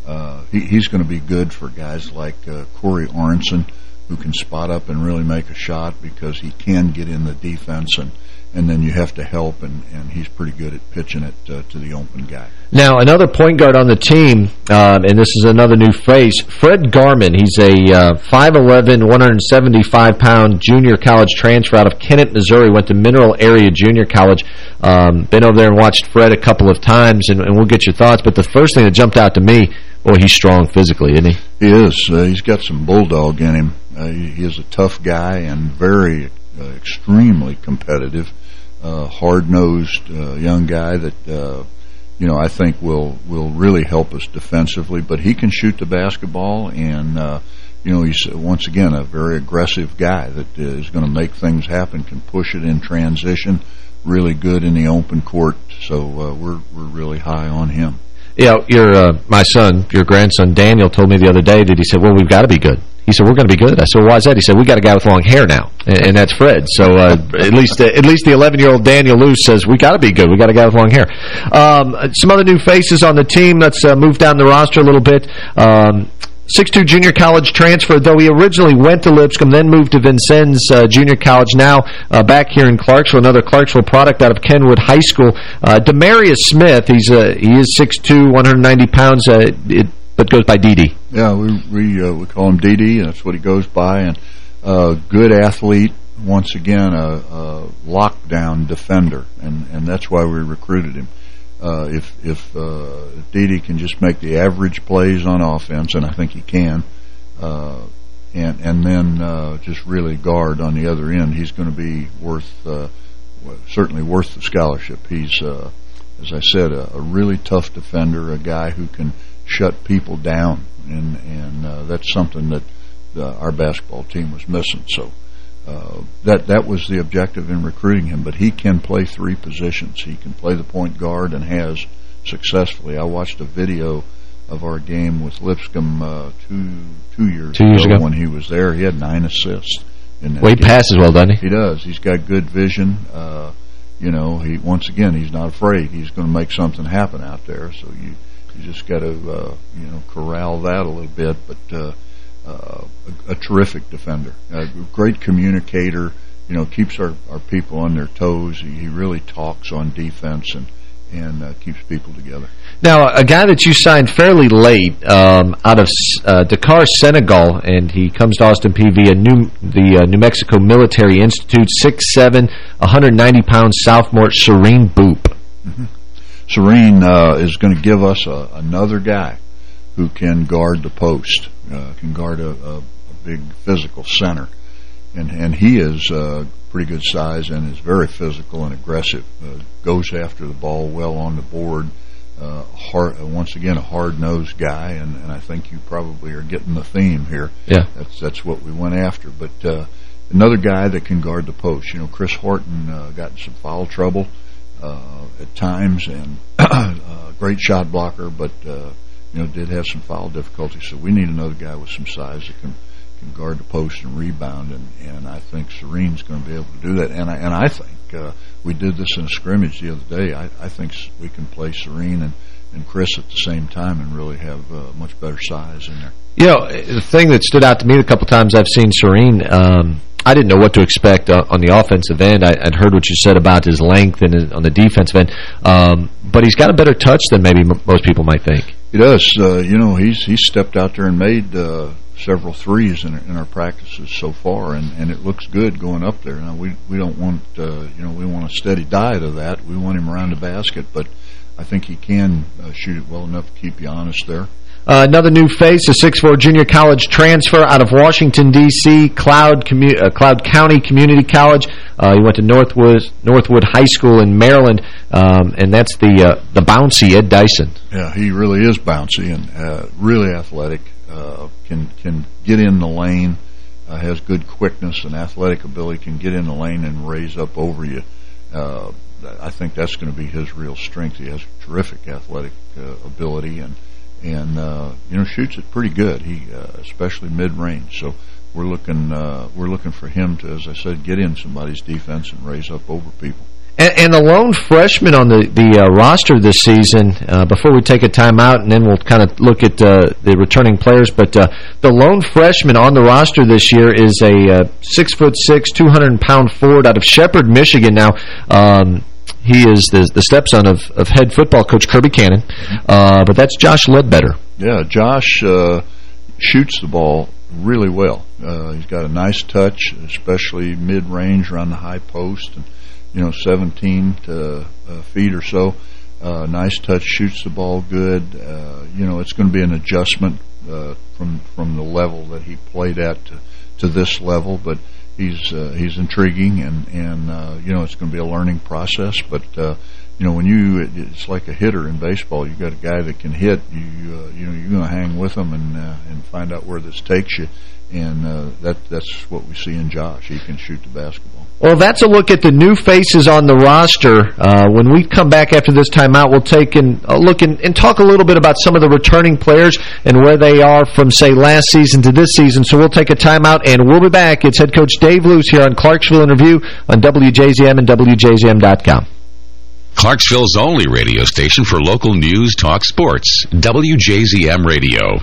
Speaker 21: Uh, he, he's going to be good for guys like uh, Corey Aronson, who can spot up and really make a shot because he can get in the defense and and then you have to help, and, and he's pretty good at pitching it uh, to the open guy.
Speaker 10: Now, another point guard on the team, um, and this is another new face, Fred Garman. He's a uh, 5'11", 175-pound junior college transfer out of Kennett, Missouri, went to Mineral Area Junior College. Um, been over there and watched Fred a couple of times, and, and we'll get your thoughts, but the first thing that jumped out to me, boy, he's strong physically, isn't he?
Speaker 21: He is. Uh, he's got some bulldog in him. Uh, he, he is a tough guy and very uh, extremely competitive, uh, hard-nosed uh, young guy that uh, you know I think will will really help us defensively. But he can shoot the basketball, and uh, you know he's once again a very aggressive guy that is going to make things happen. Can push it in transition, really good in the open court. So uh, we're we're really high on him.
Speaker 10: Yeah, your uh, my son, your grandson Daniel, told me the other day that he said, "Well, we've got to be good." He said, we're going to be good. I said, why is that? He said, we got a guy with long hair now, and, and that's Fred. So uh, at least uh, at least the 11-year-old Daniel Luce says, we got to be good. We got a guy with long hair. Um, some other new faces on the team. Let's uh, move down the roster a little bit. Um, 6'2 junior college transfer, though he originally went to Lipscomb, then moved to Vincennes uh, Junior College, now uh, back here in Clarksville, another Clarksville product out of Kenwood High School. Uh, Demarius Smith, he's uh, he is 6'2", 190 pounds. Uh, it, but goes by Didi.
Speaker 21: Yeah, we we uh, we call him Didi, and that's what he goes by. And uh, good athlete, once again, a, a lockdown defender, and and that's why we recruited him. Uh, if if uh, Didi can just make the average plays on offense, and I think he can, uh, and and then uh, just really guard on the other end, he's going to be worth uh, certainly worth the scholarship. He's uh, as I said, a, a really tough defender, a guy who can shut people down, and and uh, that's something that uh, our basketball team was missing. So uh, that that was the objective in recruiting him. But he can play three positions. He can play the point guard and has successfully. I watched a video of our game with Lipscomb uh, two two years,
Speaker 10: two years ago,
Speaker 21: when he was there. He had nine assists. In
Speaker 10: well, he
Speaker 21: game.
Speaker 10: passes well, doesn't he?
Speaker 21: He does. He's got good vision. Uh, you know, he once again, he's not afraid. He's going to make something happen out there. So you you just got to uh, you know corral that a little bit. But uh, uh, a, a terrific defender, a great communicator. You know, keeps our our people on their toes. He, he really talks on defense and and uh, keeps people together.
Speaker 10: Now, a guy that you signed fairly late um, out of uh, Dakar, Senegal, and he comes to Austin Peay via New, the uh, New Mexico Military Institute, 6'7", 190-pound sophomore Serene Boop.
Speaker 21: Mm -hmm. Serene uh, is going to give us a, another guy who can guard the post, uh, can guard a, a, a, big physical center. And, and he is uh, pretty good size and is very physical and aggressive. Uh, goes after the ball well on the board. Uh, hard, uh, once again, a hard-nosed guy, and, and I think you probably are getting the theme here.
Speaker 10: Yeah,
Speaker 21: that's that's what we went after. But uh, another guy that can guard the post. You know, Chris Horton uh, got in some foul trouble at times, and <clears throat> uh, great shot blocker, but uh, you know did have some foul difficulties. So we need another guy with some size that can can guard the post and rebound, and and I think Serene's going to be able to do that. And I and I think uh, we did this in a scrimmage the other day. I, I think we can play Serene and and Chris at the same time and really have uh, much better size in there.
Speaker 10: You know, the thing that stood out to me a couple times I've seen Serene. Um, I didn't know what to expect uh, on the offensive end. I, would heard what you said about his length and his, on the defensive end, um, but he's got a better touch than maybe most people might think.
Speaker 21: He does. Uh, you know, he's he's stepped out there and made uh, several threes in, in our practices so far, and, and it looks good going up there. Now we we don't want uh, you know we want a steady diet of that. We want him around the basket, but I think he can uh, shoot it well enough to keep you honest there.
Speaker 10: Uh, another new face, a 6'4 junior college transfer out of Washington, D.C., Cloud, uh, Cloud County Community College. Uh, he went to Northwood Northwood High School in Maryland, um, and that's the uh, the bouncy Ed Dyson.
Speaker 21: Yeah, he really is bouncy and uh, really athletic. Uh, can can get in the lane, has good quickness and athletic ability. Can get in the lane and raise up over you. I think that's going to be his real strength. He has terrific athletic uh, ability and and uh, you know shoots it pretty good. He uh, especially mid range. So we're looking uh, we're looking for him to, as I said, get in somebody's defense and raise up over people.
Speaker 10: And, and the lone freshman on the the uh, roster this season. Uh, before we take a timeout, and then we'll kind of look at uh, the returning players. But the lone freshman on the roster this year is a six foot six, two hundred pound forward out of Shepherd, Michigan. Now. Um, he is the, the stepson of, of head football coach Kirby Cannon, uh, but that's Josh Ledbetter.
Speaker 21: Yeah, Josh uh, shoots the ball really well. Uh, he's got a nice touch, especially mid-range around the high post, and you know, 17 to, uh, feet or so. Uh, nice touch, shoots the ball good. Uh, you know, it's going to be an adjustment from from the level that he played at to, to this level, but he's uh, he's intriguing and and uh, you know it's going to be a learning process but uh, you know when you it's like a hitter in baseball. You got a guy that can hit. You uh, you know you're going to hang with him and uh, and find out where this takes you. And uh, that that's what we see in Josh. He can shoot the basketball
Speaker 10: well, that's a look at the new faces on the roster. Uh, when we come back after this timeout, we'll take and uh, look and, and, talk a little bit about some of the returning players and where they are from, say, last season to this season. So we'll take a timeout, and we'll be back. It's head coach Dave Loos here on Clarksville in Review on WJZM and WJZM.com.
Speaker 8: Clarksville's only radio station for local news, talk, sports. WJZM Radio.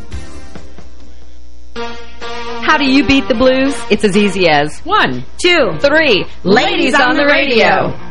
Speaker 22: How do you beat the blues? It's as easy as one, two, three.
Speaker 23: Ladies on the radio.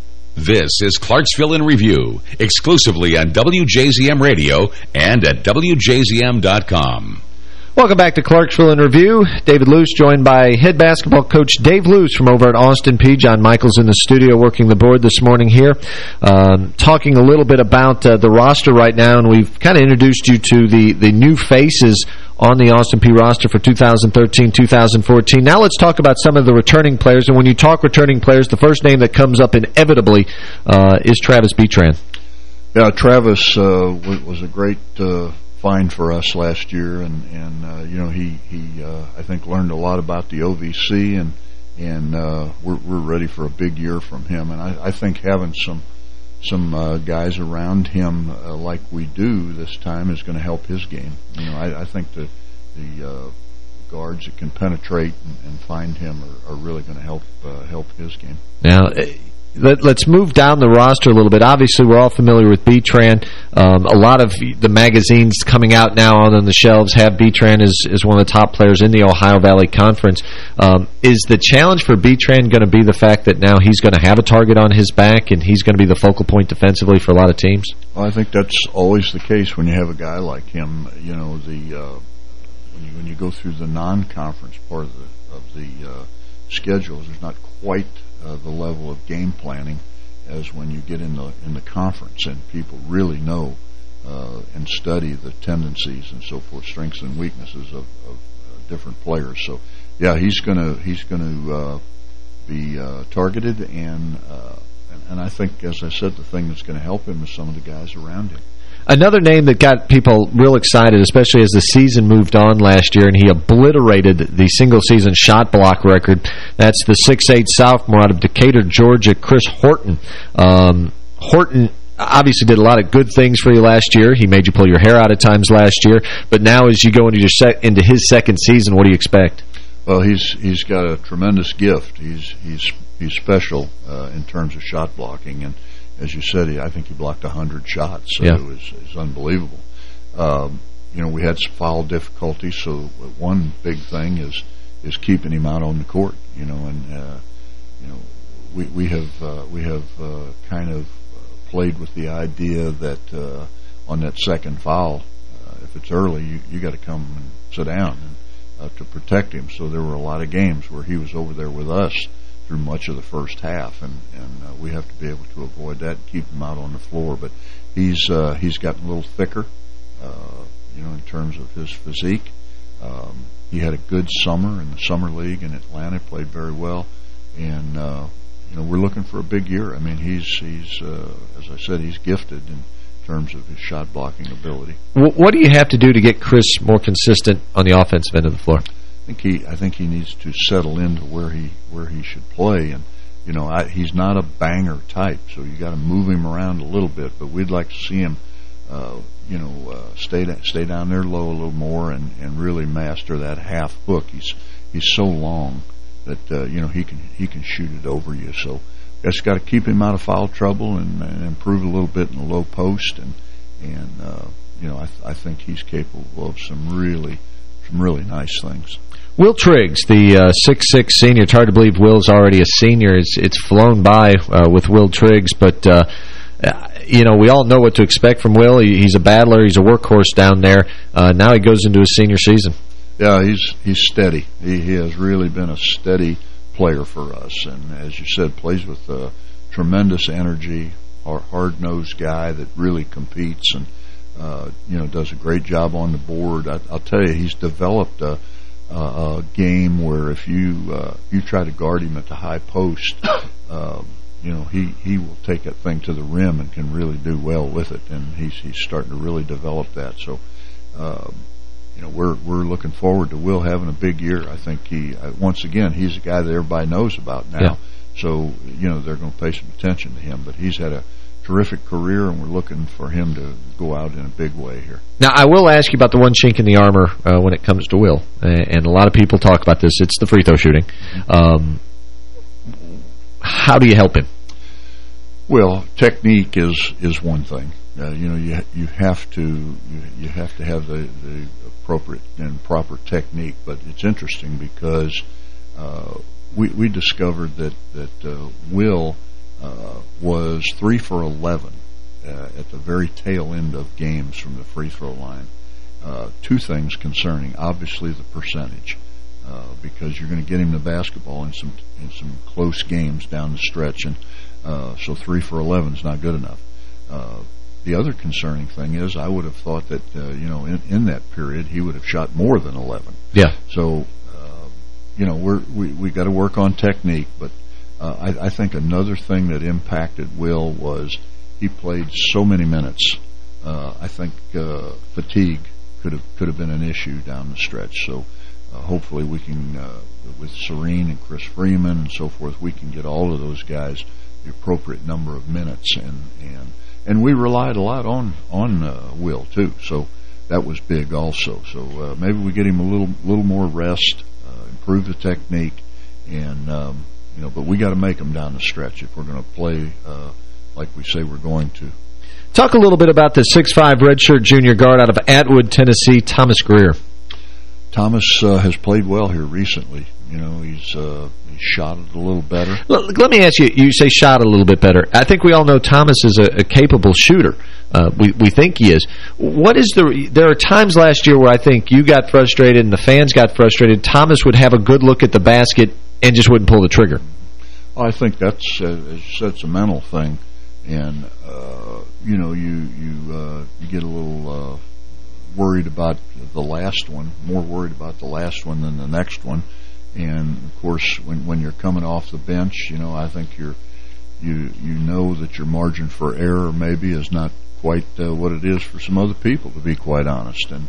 Speaker 8: This is Clarksville in Review, exclusively on WJZM Radio and at WJZM.com.
Speaker 10: Welcome back to Clarksville in Review. David Luce joined by head basketball coach Dave Luce from over at Austin Peay. John Michaels in the studio working the board this morning here. Um, talking a little bit about uh, the roster right now, and we've kind of introduced you to the, the new faces on the Austin Peay roster for 2013-2014. Now let's talk about some of the returning players. And when you talk returning players, the first name that comes up inevitably uh, is Travis Betran.
Speaker 21: Yeah, Travis uh, was a great uh, find for us last year, and and uh, you know he he uh, I think learned a lot about the OVC, and and uh, we're we're ready for a big year from him. And I, I think having some some uh, guys around him uh, like we do this time is going to help his game. You know, I, I think the the uh, guards that can penetrate and, and find him are, are really going to help uh, help his game.
Speaker 10: Now, let, us move down the roster a little bit. Obviously, we're all familiar with Betran. Um, a lot of the magazines coming out now on the shelves have Betran as, as one of the top players in the Ohio Valley Conference. Um, is the challenge for B-Tran going to be the fact that now he's going to have a target on his back and he's going to be the focal point defensively for a lot of teams?
Speaker 21: Well, I think that's always the case when you have a guy like him. You know, the uh, when you when you go through the non-conference part of the of the uh, schedules, there's not quite uh, the level of game planning as when you get in the in the conference and people really know uh, and study the tendencies and so forth, strengths and weaknesses of, of uh, different players. So, yeah, he's gonna he's gonna uh, be uh, targeted, and, uh, and and I think, as I said, the thing that's going to help him is some of the guys around him.
Speaker 10: Another name that got people real excited, especially as the season moved on last year, and he obliterated the single-season shot block record. That's the 6'8 sophomore out of Decatur, Georgia, Chris Horton. Um, Horton obviously did a lot of good things for you last year. He made you pull your hair out at times last year. But now as you go into, your into his second season, what do you expect?
Speaker 21: Well, he's he's got a tremendous gift. He's he's he's special uh, in terms of shot blocking, and as you said, he, I think he blocked 100 shots, so
Speaker 10: yeah.
Speaker 21: it, was, it was unbelievable. Um, you know, we had some foul difficulties, so one big thing is is keeping him out on the court. You know, and uh, you know, we we have uh, we have uh, kind of played with the idea that uh, on that second foul, uh, if it's early, you you got to come and sit down and, uh, to protect him. So there were a lot of games where he was over there with us through much of the first half, and and uh, we have to be able to avoid that, and keep him out on the floor. But he's uh, he's gotten a little thicker, uh, you know, in terms of his physique. Um, he had a good summer in the summer league in Atlanta, played very well, and uh, you know we're looking for a big year. I mean, he's he's uh, as I said, he's gifted, and terms of his shot blocking ability.
Speaker 10: What do you have to do to get Chris more consistent on the offensive end of the floor?
Speaker 21: Think he I think he needs to settle into where he where he should play. And you know I, he's not a banger type so you got to move him around a little bit but we'd like to see him uh, you know uh, stay stay down there low a little more and and really master that half hook. He's he's so long that uh, you know he can he can shoot it over you. So just got to keep him out of foul trouble and, and improve a little bit in the low post and and uh, you know I, th I think he's capable of some really some really nice things.
Speaker 10: Will Triggs, the 6'6 uh, senior, it's hard to believe Will's already a senior. It's, it's flown by uh, with Will Triggs, but, uh, you know, we all know what to expect from Will. He, he's a battler. He's a workhorse down there. Uh, now he goes into his senior season.
Speaker 21: Yeah, he's he's steady. He, he has really been a steady player for us. And as you said, plays with uh, tremendous energy, hard-nosed guy that really competes and, uh, you know, does a great job on the board. I, will tell you, he's developed a, a, a game where if you uh, you try to guard him at the high post, <coughs> um, you know, he, he will take that thing to the rim and can really do well with it. And he's he's starting to really develop that. So, um, you know, we're we're looking forward to Will having a big year. I think he uh, once again he's a guy that everybody knows about now. Yeah. So you know they're going to pay some attention to him. But he's had a terrific career, and we're looking for him to go out in a big way here.
Speaker 10: Now, I will ask you about the one chink in the armor uh, when it comes to Will, and a lot of people talk about this. It's the free throw shooting. Um, how do you help him?
Speaker 21: Well, technique is is one thing. Uh, you know, you you have to you, you have to have the the appropriate and proper technique. But it's interesting because uh, we we discovered that that uh, Will uh, was three for eleven uh, at the very tail end of games from the free throw line. Uh, two things concerning, obviously the percentage, uh, because you're going to get him the basketball in some in some close games down the stretch, and so three for eleven is not good enough the other concerning thing is I would have thought that, uh, you know, in, in that period he would have shot more than 11.
Speaker 10: Yeah.
Speaker 21: So, uh, you know, we're, we we got to work on technique, but uh, I, I think another thing that impacted Will was he played so many minutes. Uh, I think uh, fatigue could have could have been an issue down the stretch. So uh, hopefully we can, uh, with Serene and Chris Freeman and so forth, we can get all of those guys the appropriate number of minutes and and and we relied a lot on on Will too. So that was big also. So maybe we get him a little little more rest, improve the technique, and um, you know. But we got to make them down the stretch if we're going to play uh, like we say we're going to.
Speaker 10: Talk a little bit about the 6'5 redshirt junior guard out of Atwood, Tennessee, Thomas Greer.
Speaker 21: Thomas uh, has played well here recently. You know, he's uh, he shot it a little better.
Speaker 10: Let, let, me ask you, you say shot a little bit better. I think we all know Thomas is a, a capable shooter. Uh, we, we think he is. What is the... There are times last year where I think you got frustrated and the fans got frustrated. Thomas would have a good look at the basket and just wouldn't pull the trigger.
Speaker 21: I think that's, uh, that's a mental thing. And, uh, you know, you you uh, you get a little uh, worried about the last one, more worried about the last one than the next one. And of course, when when you're coming off the bench, you know, I think you're you you know that your margin for error maybe is not quite uh, what it is for some other people, to be quite honest. And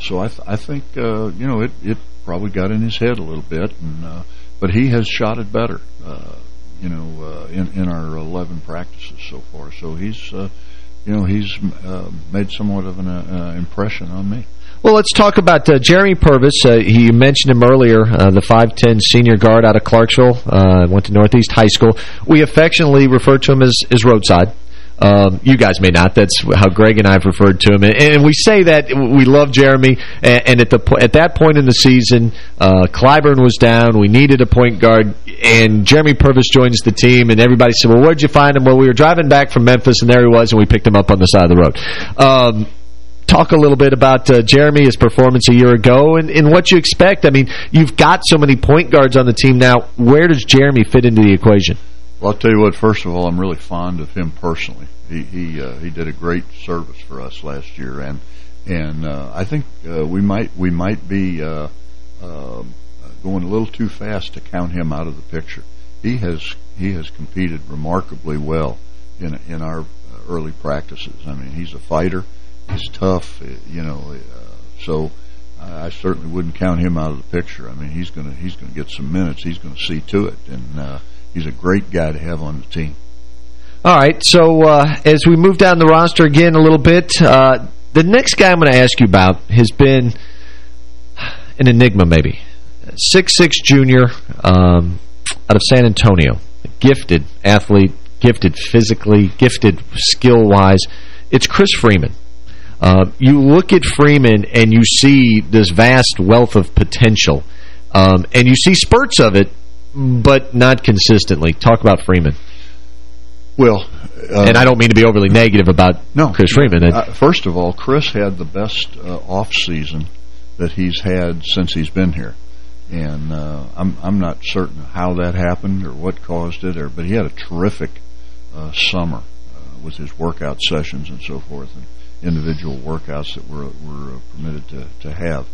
Speaker 21: so I th I think you know it it probably got in his head a little bit, and uh, but he has shot it better, uh, you know, uh, in in our 11 practices so far. So he's uh, you know he's uh, made somewhat of an uh, impression on me.
Speaker 10: Well, let's talk about uh, Jeremy Purvis. Uh, you mentioned him earlier, uh, the 5'10 senior guard out of Clarksville, uh, went to Northeast High School. We affectionately refer to him as, as Roadside. Um, you guys may not. That's how Greg and I have referred to him. And, and we say that we love Jeremy. And, and, at the at that point in the season, uh, Clyburn was down. We needed a point guard. And Jeremy Purvis joins the team. And everybody said, well, where'd you find him? Well, we were driving back from Memphis, and there he was, and we picked him up on the side of the road. Um, talk a little bit about uh, Jeremy, his performance a year ago, and, and what you expect. I mean, you've got so many point guards on the team now. Where does Jeremy fit into the equation?
Speaker 21: Well, I'll tell you what, first of all, I'm really fond of him personally. He he uh, he did a great service for us last year, and and uh, I think uh, we might we might be uh, uh, going a little too fast to count him out of the picture. He has he has competed remarkably well in in our early practices. I mean, he's a fighter. He's tough, you know. Uh, so I certainly wouldn't count him out of the picture. I mean, he's going to he's going to get some minutes. He's going to see to it, and uh, he's a great guy to have on the team.
Speaker 10: All right, so uh, as we move down the roster again a little bit, uh, the next guy I'm going to ask you about has been an enigma, maybe. Six-six junior um, out of San Antonio. Gifted athlete, gifted physically, gifted skill-wise. It's Chris Freeman. Uh, you look at Freeman and you see this vast wealth of potential. Um, and you see spurts of it, but not consistently. Talk about Freeman.
Speaker 21: Well, uh,
Speaker 10: and I don't mean to be overly negative about
Speaker 21: no,
Speaker 10: Chris Freeman.
Speaker 21: Uh, first of all, Chris had the best uh, off season that he's had since he's been here, and uh, I'm I'm not certain how that happened or what caused it, or but he had a terrific uh, summer uh, with his workout sessions and so forth, and individual workouts that we're we're permitted to to have,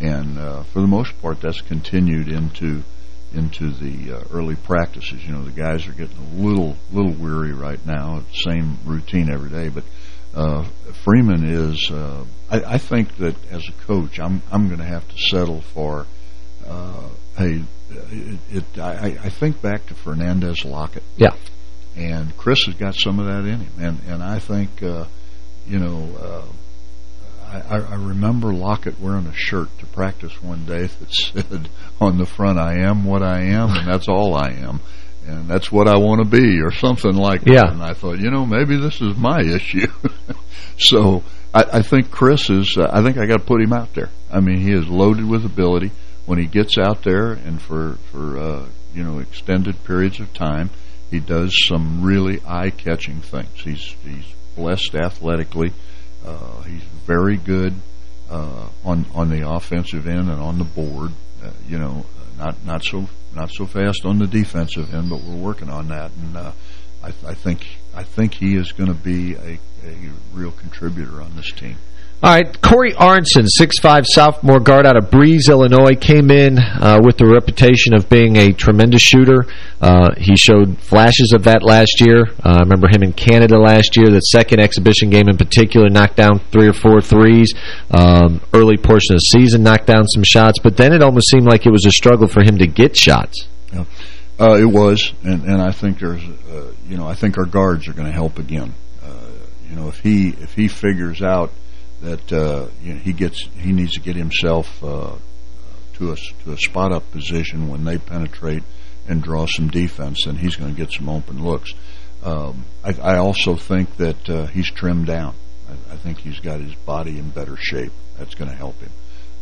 Speaker 21: and for the most part, that's continued into into the uh, early practices. You know, the guys are getting a little little weary right now. Same routine every day, but uh, Freeman is. Uh, I, I think that as a coach, I'm I'm going to have to settle for. Uh, hey, it, it I, I think back to Fernandez Lockett.
Speaker 10: Yeah.
Speaker 21: And Chris has got some of that in him, and and I think, uh, you know. Uh, I, I remember Lockett wearing a shirt to practice one day that said on the front, I am what I am, and that's all I am. And that's what I want to be, or something like
Speaker 10: yeah.
Speaker 21: that. And I thought, you know, maybe this is my issue. <laughs> so I, I think Chris is, uh, I think I got to put him out there. I mean, he is loaded with ability. When he gets out there and for, for uh, you know, extended periods of time, he does some really eye-catching things. He's, he's blessed athletically. Uh, he's very good uh, on on the offensive end and on the board. Uh, you know, not not so not so fast on the defensive end, but we're working on that. And uh, I, I think I think he is going to be a, a real contributor on this team.
Speaker 10: All right, Corey Aronson, 6'5", sophomore guard out of Breese, Illinois, came in uh, with the reputation of being a tremendous shooter. Uh, he showed flashes of that last year. Uh, I remember him in Canada last year, the second exhibition game in particular, knocked down three or four threes. Um, early portion of the season, knocked down some shots, but then it almost seemed like it was a struggle for him to get shots.
Speaker 21: Yeah. Uh, it was, and, and I think there's, uh, you know, I think our guards are going to help again. Uh, you know, if he if he figures out that uh, you know, he gets he needs to get himself uh, to a to a spot up position when they penetrate and draw some defense, and he's going to get some open looks. Um, I, I, also think that uh, he's trimmed down. I, I, think he's got his body in better shape. That's going to help him.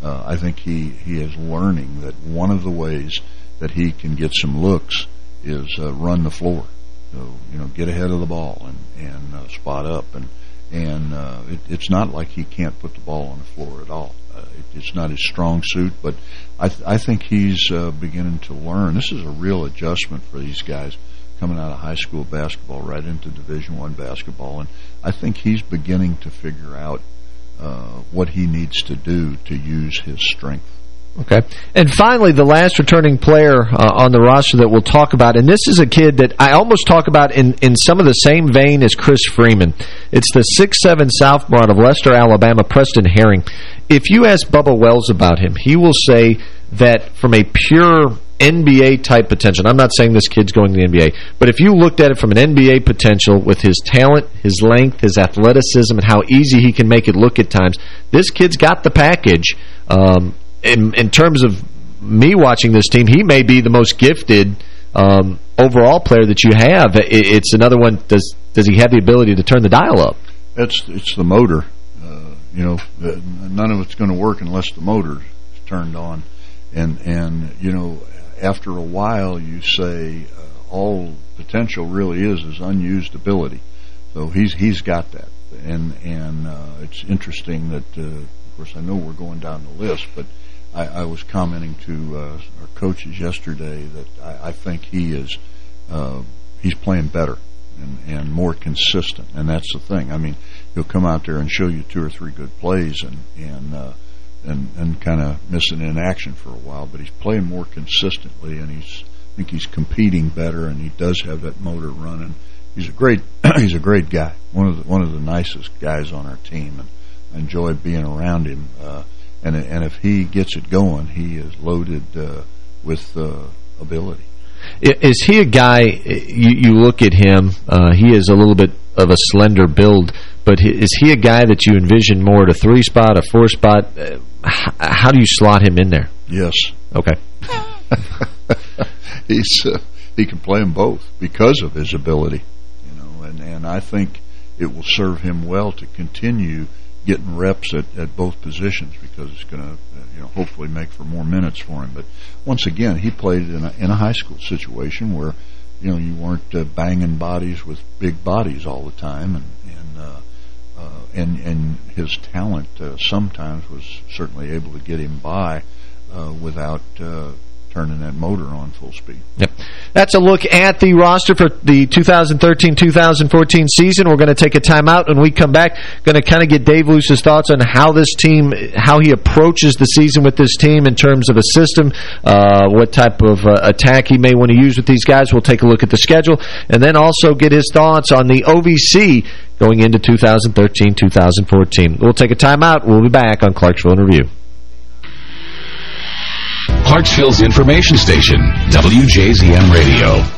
Speaker 21: Uh, I think he he is learning that one of the ways that he can get some looks is uh, run the floor. So you know, get ahead of the ball and and uh, spot up and and uh, it, it's not like he can't put the ball on the floor at all. Uh, it, it's not his strong suit, but I, th I think he's uh, beginning to learn. This is a real adjustment for these guys coming out of high school basketball right into Division One basketball, and I think he's beginning to figure out uh, what he needs to do to use his strength.
Speaker 10: Okay. And finally, the last returning player uh, on the roster that we'll talk about, and this is a kid that I almost talk about in, in some of the same vein as Chris Freeman. It's the six-seven sophomore out of Lester, Alabama, Preston Herring. If you ask Bubba Wells about him, he will say that from a pure NBA-type potential, I'm not saying this kid's going to the NBA, but if you looked at it from an NBA potential with his talent, his length, his athleticism, and how easy he can make it look at times, this kid's got the package um, in, in terms of me watching this team, he may be the most gifted um, overall player that you have. It, it's another one. Does does he have the ability to turn the dial up?
Speaker 21: It's it's the motor. Uh, you know, none of it's going to work unless the motor is turned on. And and you know, after a while, you say uh, all potential really is is unused ability. So he's he's got that. And and uh, it's interesting that, uh, of course, I know we're going down the list, but I, I was commenting to uh, our coaches yesterday that I, I think he is uh, he's playing better and, and more consistent, and that's the thing. I mean, he'll come out there and show you two or three good plays and and uh, and and kind of missing in action for a while, but he's playing more consistently, and he's I think he's competing better, and he does have that motor running. he's a great <clears throat> he's a great guy. One of the, one of the nicest guys on our team, and I enjoy being around him. Uh, and and if he gets it going, he is loaded uh, with uh, ability.
Speaker 10: Is he a guy, you, you look at him, uh, he is a little bit of a slender build, but is he a guy that you envision more at a three-spot, a four-spot? Uh, how do you slot him in there?
Speaker 21: Yes.
Speaker 10: Okay. <laughs>
Speaker 21: He's uh, He can play them both because of his ability. you know, And, and I think it will serve him well to continue getting reps at, at both positions because it's going to, you know, hopefully make for more minutes for him. But once again, he played in a, in a high school situation where, you know, you weren't uh, banging bodies with big bodies all the time, and and uh, uh, and and his talent uh, sometimes was certainly able to get him by uh, without uh, turning that motor on full speed.
Speaker 10: Yep. That's a look at the roster for the 2013-2014 season. We're going to take a timeout. When we come back, going to kind of get Dave Luce's thoughts on how this team, how he approaches the season with this team in terms of a system, uh, what type of uh, attack he may want to use with these guys. We'll take a look at the schedule, and then also get his thoughts on the OVC going into 2013-2014. We'll take a timeout. We'll be back on Clarksville in Review.
Speaker 8: Clarksville's information station, WJZM Radio.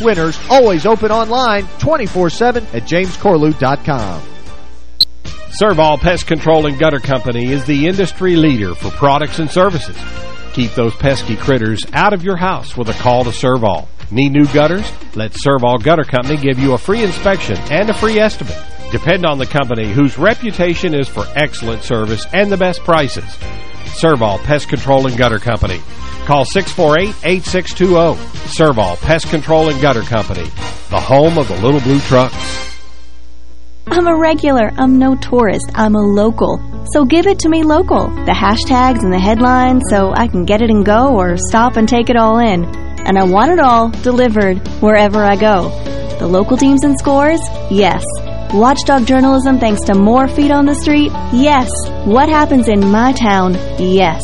Speaker 15: winners, always open online 24-7 at jamescorlew.com.
Speaker 14: Servall Pest Control and Gutter Company is the industry leader for products and services. Keep those pesky critters out of your house with a call to Servall. Need new gutters? Let Servall Gutter Company give you a free inspection and a free estimate. Depend on the company whose reputation is for excellent service and the best prices. Servall Pest Control and Gutter Company. Call 648-8620. Servall Pest Control and Gutter Company, the home of the little blue trucks.
Speaker 12: I'm a regular. I'm no tourist. I'm a local. So give it to me local. The hashtags and the headlines so I can get it and go or stop and take it all in. And I want it all delivered wherever I go. The local teams and scores? Yes. Watchdog journalism thanks to more feet on the street? Yes. What happens in my town? Yes.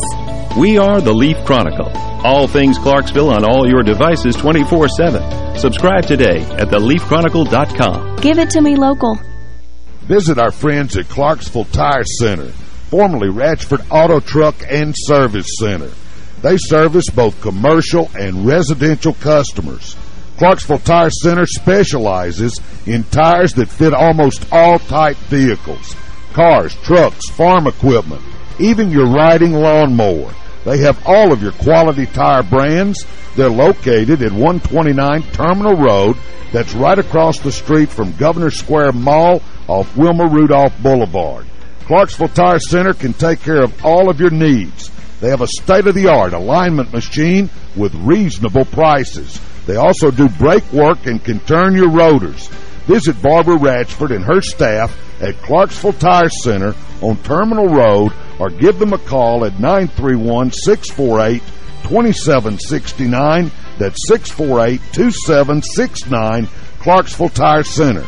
Speaker 13: We are the Leaf Chronicle. All things Clarksville on all your devices 24-7. Subscribe today at theleafchronicle.com.
Speaker 12: Give it to me local.
Speaker 24: Visit our friends at Clarksville Tire Center, formerly Ratchford Auto Truck and Service Center. They service both commercial and residential customers. Clarksville Tire Center specializes in tires that fit almost all type vehicles. Cars, trucks, farm equipment, even your riding lawnmower. They have all of your quality tire brands. They're located at 129 Terminal Road. That's right across the street from Governor Square Mall off Wilma Rudolph Boulevard. Clarksville Tire Center can take care of all of your needs. They have a state-of-the-art alignment machine with reasonable prices. They also do brake work and can turn your rotors. Visit Barbara Ratchford and her staff at Clarksville Tire Center on Terminal Road or give them a call at 931-648-2769. That's 648-2769, Clarksville Tire Center.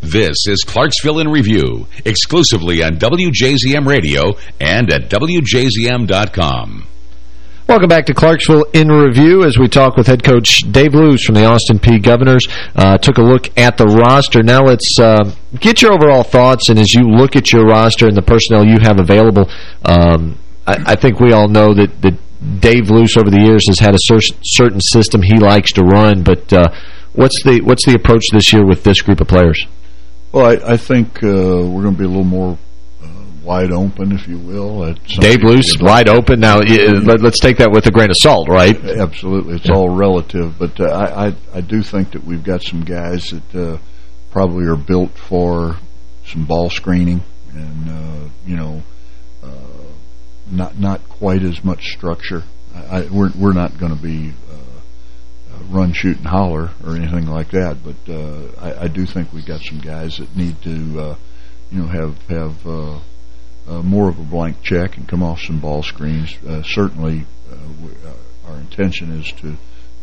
Speaker 8: This is Clarksville in Review, exclusively on WJZM Radio and at WJZM.com.
Speaker 10: Welcome back to Clarksville in Review as we talk with head coach Dave Luce from the Austin Peay Governors. Uh, took a look at the roster. Now let's uh, get your overall thoughts, and as you look at your roster and the personnel you have available, um, I, I, think we all know that, that Dave Luce over the years has had a cer certain system he likes to run, but uh, what's the what's the approach this year with this group of players?
Speaker 21: Well, I, I think uh, we're going to be a little more uh, wide open, if you will.
Speaker 10: Dave Luce, wide open. Now, let, us take that with a grain of salt, right?
Speaker 21: Absolutely. It's yeah. all relative. But uh, I, I, I do think that we've got some guys that uh, probably are built for some ball screening and, uh, you know, uh, not not quite as much structure. I, I, we're, we're not going to be run, shoot, and holler or anything like that. But uh, I, I do think we've got some guys that need to, uh, you know, have have uh, uh, more of a blank check and come off some ball screens. Uh, certainly, uh, we, uh, our intention is to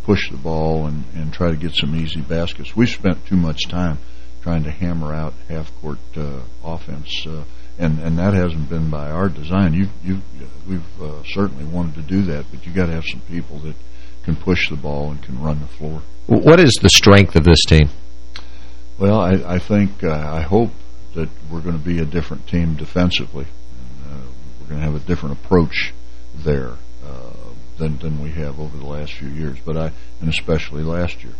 Speaker 21: push the ball and and try to get some easy baskets. We've spent too much time trying to hammer out half-court uh, offense. Uh, and and that hasn't been by our design. You you we've uh, certainly wanted to do that, but you got to have some people that can push the ball and can run the floor.
Speaker 10: What is the strength of this team?
Speaker 21: Well, I, I think, uh, I hope that we're going to be a different team defensively. And, uh, we're going to have a different approach there uh, than than we have over the last few years, but I and especially last year.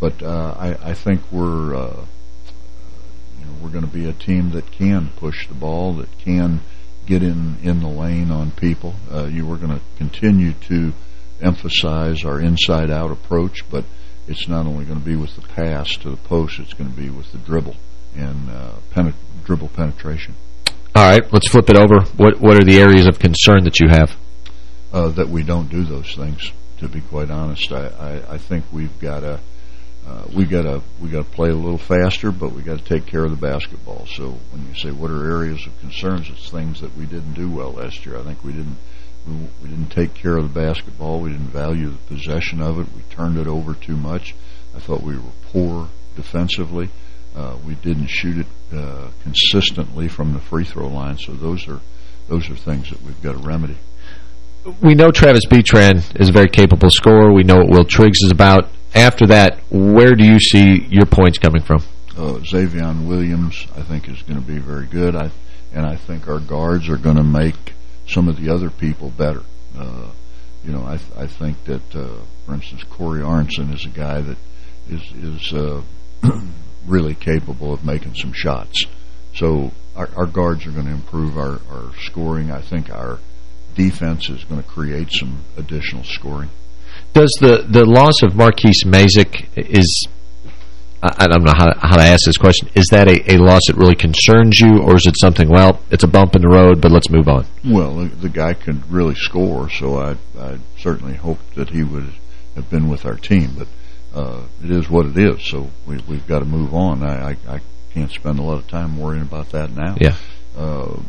Speaker 21: But uh, I, I think we're uh, you know we're going to be a team that can push the ball, that can get in in the lane on people. Uh, you were going to continue to emphasize our inside-out approach, but it's not only going to be with the pass to the post, it's going to be with the dribble and uh, penet dribble penetration.
Speaker 10: All right, let's flip it over. What what are the areas of concern that you have?
Speaker 21: Uh, that we don't do those things. To be quite honest, I I, I think we've got to uh, we got to we got to play a little faster, but we got to take care of the basketball. So when you say what are areas of concerns, it's things that we didn't do well last year. I think we didn't we, we didn't take care of the basketball. We didn't value the possession of it. We turned it over too much. I thought we were poor defensively. Uh, we didn't shoot it uh, consistently from the free throw line. So those are those are things that we've got to remedy.
Speaker 10: We know Travis Betran is a very capable scorer. We know what Will Triggs is about. After that, where do you see your points coming from?
Speaker 21: Uh, Xavion Williams, I think, is going to be very good. I and I think our guards are going to make some of the other people better. Uh, you know, I, I think that, uh, for instance, Corey Arnson is a guy that is is uh, <clears throat> really capable of making some shots. So our, our guards are going to improve our, our scoring. I think our defense is going to create some additional scoring.
Speaker 10: Does the the loss of Marquise Mazik is I don't know how to, how to ask this question. Is that a, a loss that really concerns you, or is it something, well, it's a bump in the road, but let's move on?
Speaker 21: Well, the, the guy can really score, so I, I certainly hoped that he would have been with our team, but uh, it is what it is, so we, we've got to move on. I, I, I can't spend a lot of time worrying about that now.
Speaker 10: Yeah.
Speaker 21: Uh,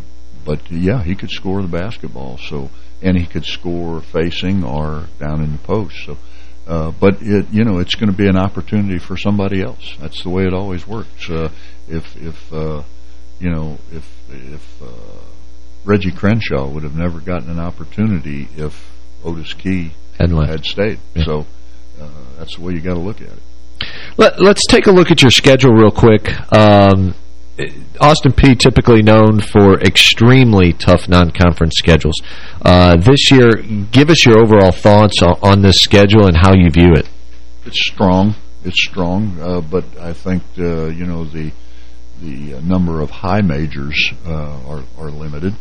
Speaker 21: but, yeah, he could score the basketball, so and he could score facing or down in the post, so uh, but it, you know, it's going to be an opportunity for somebody else. That's the way it always works. Uh, if if uh, you know if if uh, Reggie Crenshaw would have never gotten an opportunity if Otis Key
Speaker 10: had,
Speaker 21: had stayed. Yeah. So uh, that's the way you got to look at it.
Speaker 10: Let, us take a look at your schedule real quick. Um, Austin Peay typically known for extremely tough non-conference schedules. Uh, this year, give us your overall thoughts on, this schedule and how you view it.
Speaker 21: It's strong. It's strong, uh, but I think uh, you know the the number of high majors uh, are are limited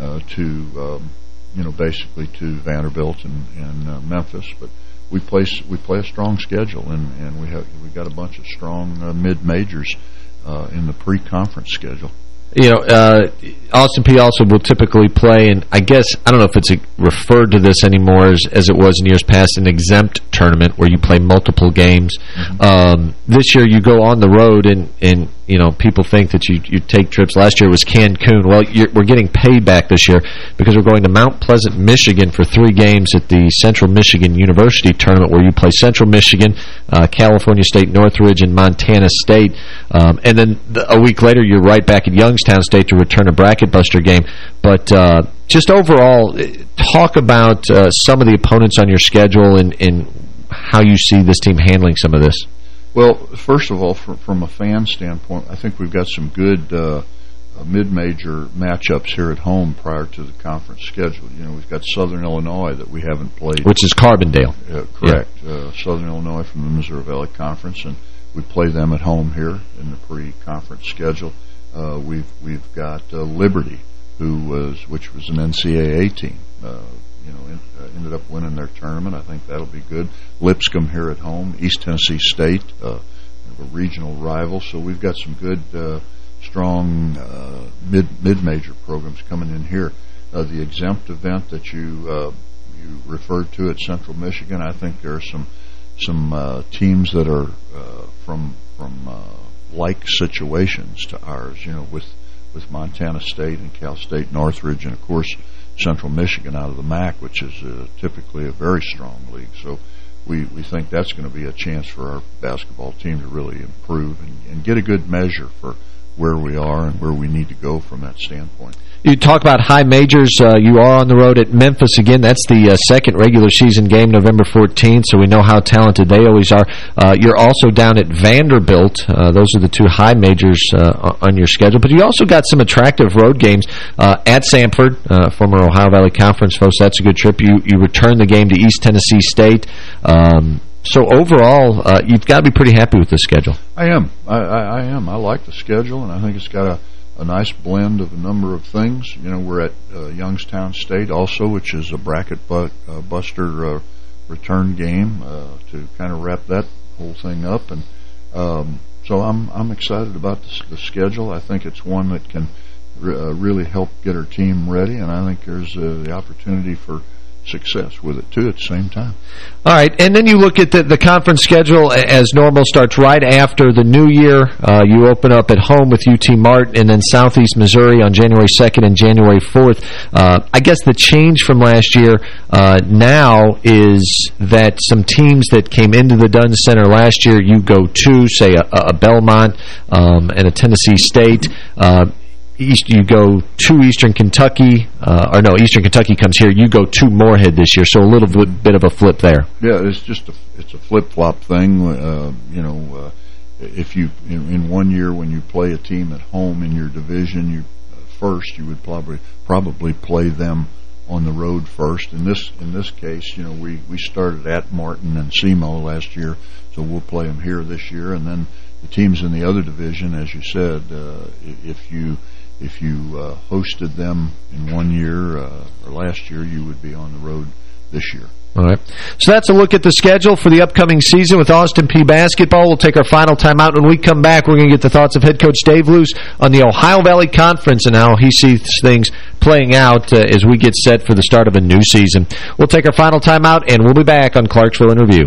Speaker 21: uh, to um, you know basically to Vanderbilt and, and uh, Memphis, but we play we play a strong schedule and and we have we got a bunch of strong mid majors uh, in the pre-conference schedule
Speaker 10: you know, uh, Austin Peay also will typically play, and I guess, I don't know if it's a, referred to this anymore as, as, it was in years past, an exempt tournament where you play multiple games. Mm -hmm. um, this year you go on the road, and, and you know, people think that you, you take trips. Last year it was Cancun. Well, we're getting paid back this year because we're going to Mount Pleasant, Michigan for three games at the Central Michigan University tournament where you play Central Michigan, uh, California State, Northridge, and Montana State. Um, and then the, a week later you're right back at Youngstown State to return a bracket buster game. But uh, just overall, talk about uh, some of the opponents on your schedule and, and how you see this team handling some of this.
Speaker 21: Well, first of all, from, from a fan standpoint, I think we've got some good uh, uh, mid-major matchups here at home prior to the conference schedule. You know, we've got Southern Illinois that we haven't played.
Speaker 10: Which is Carbondale.
Speaker 21: Uh, correct. Yeah. Uh, Southern Illinois from the Missouri Valley Conference, and we play them at home here in the pre-conference schedule. Uh, we've we've got uh, Liberty, who was which was an NCAA team. You know, in, uh, ended up winning their tournament. I think that'll be good. Lipscomb here at home, East Tennessee State, uh, a regional rival. So we've got some good, uh, strong uh, mid mid major programs coming in here. Uh, the exempt event that you uh, you referred to at Central Michigan, I think there are some some uh, teams that are uh, from from uh, like situations to ours. You know, with with Montana State and Cal State Northridge, and of course Central Michigan out of the MAC, which is uh, typically a very strong league. So we, we think that's going to be a chance for our basketball team to really improve and, and get a good measure for where we are and where we need to go from that standpoint.
Speaker 10: You talk about high majors. Uh, you are on the road at Memphis again. That's the uh, second regular season game, November 14th, so we know how talented they always are. Uh, you're also down at Vanderbilt. Uh, those are the two high majors uh, on your schedule. But you also got some attractive road games uh, at Samford, former Ohio Valley Conference folks. That's a good trip. You you return the game to East Tennessee State. Um, so overall, you've got to be pretty happy with the schedule.
Speaker 21: I am. I, I, I, am. I like the schedule, and I think it's got a, a nice blend of a number of things. You know, we're at uh, Youngstown State also, which is a bracket bu uh, buster uh, return game uh, to kind of wrap that whole thing up. And um, so I'm I'm excited about the, the, schedule. I think it's one that can re uh, really help get our team ready, and I think there's the opportunity for – success with it, too, at the same time.
Speaker 10: All right, and then you look at the, the conference schedule as normal starts right after the new year. Uh, you open up at home with UT Martin and then Southeast Missouri on January 2nd and January 4th. Uh, I guess the change from last year uh, now is that some teams that came into the Dunn Center last year, you go to, say, a, a Belmont um, and a Tennessee State. East, you go to Eastern Kentucky, uh, or no, Eastern Kentucky comes here. You go to Morehead this year, so a little bit, bit of a flip there.
Speaker 21: Yeah, it's just a it's a flip flop thing. Uh, you know, uh, if you in, in, one year when you play a team at home in your division, you uh, first you would probably probably play them on the road first. In this in this case, you know, we we started at Martin and SEMO last year, so we'll play them here this year, and then the teams in the other division, as you said, uh, if you if you uh, hosted them in one year uh, or last year, you would be on the road this year.
Speaker 10: All right. So that's a look at the schedule for the upcoming season with Austin Peay. basketball. We'll take our final timeout. When we come back, we're going to get the thoughts of head coach Dave Luce on the Ohio Valley Conference and how he sees things playing out uh, as we get set for the start of a new season. We'll take our final timeout, and we'll be back on Clarksville in Review.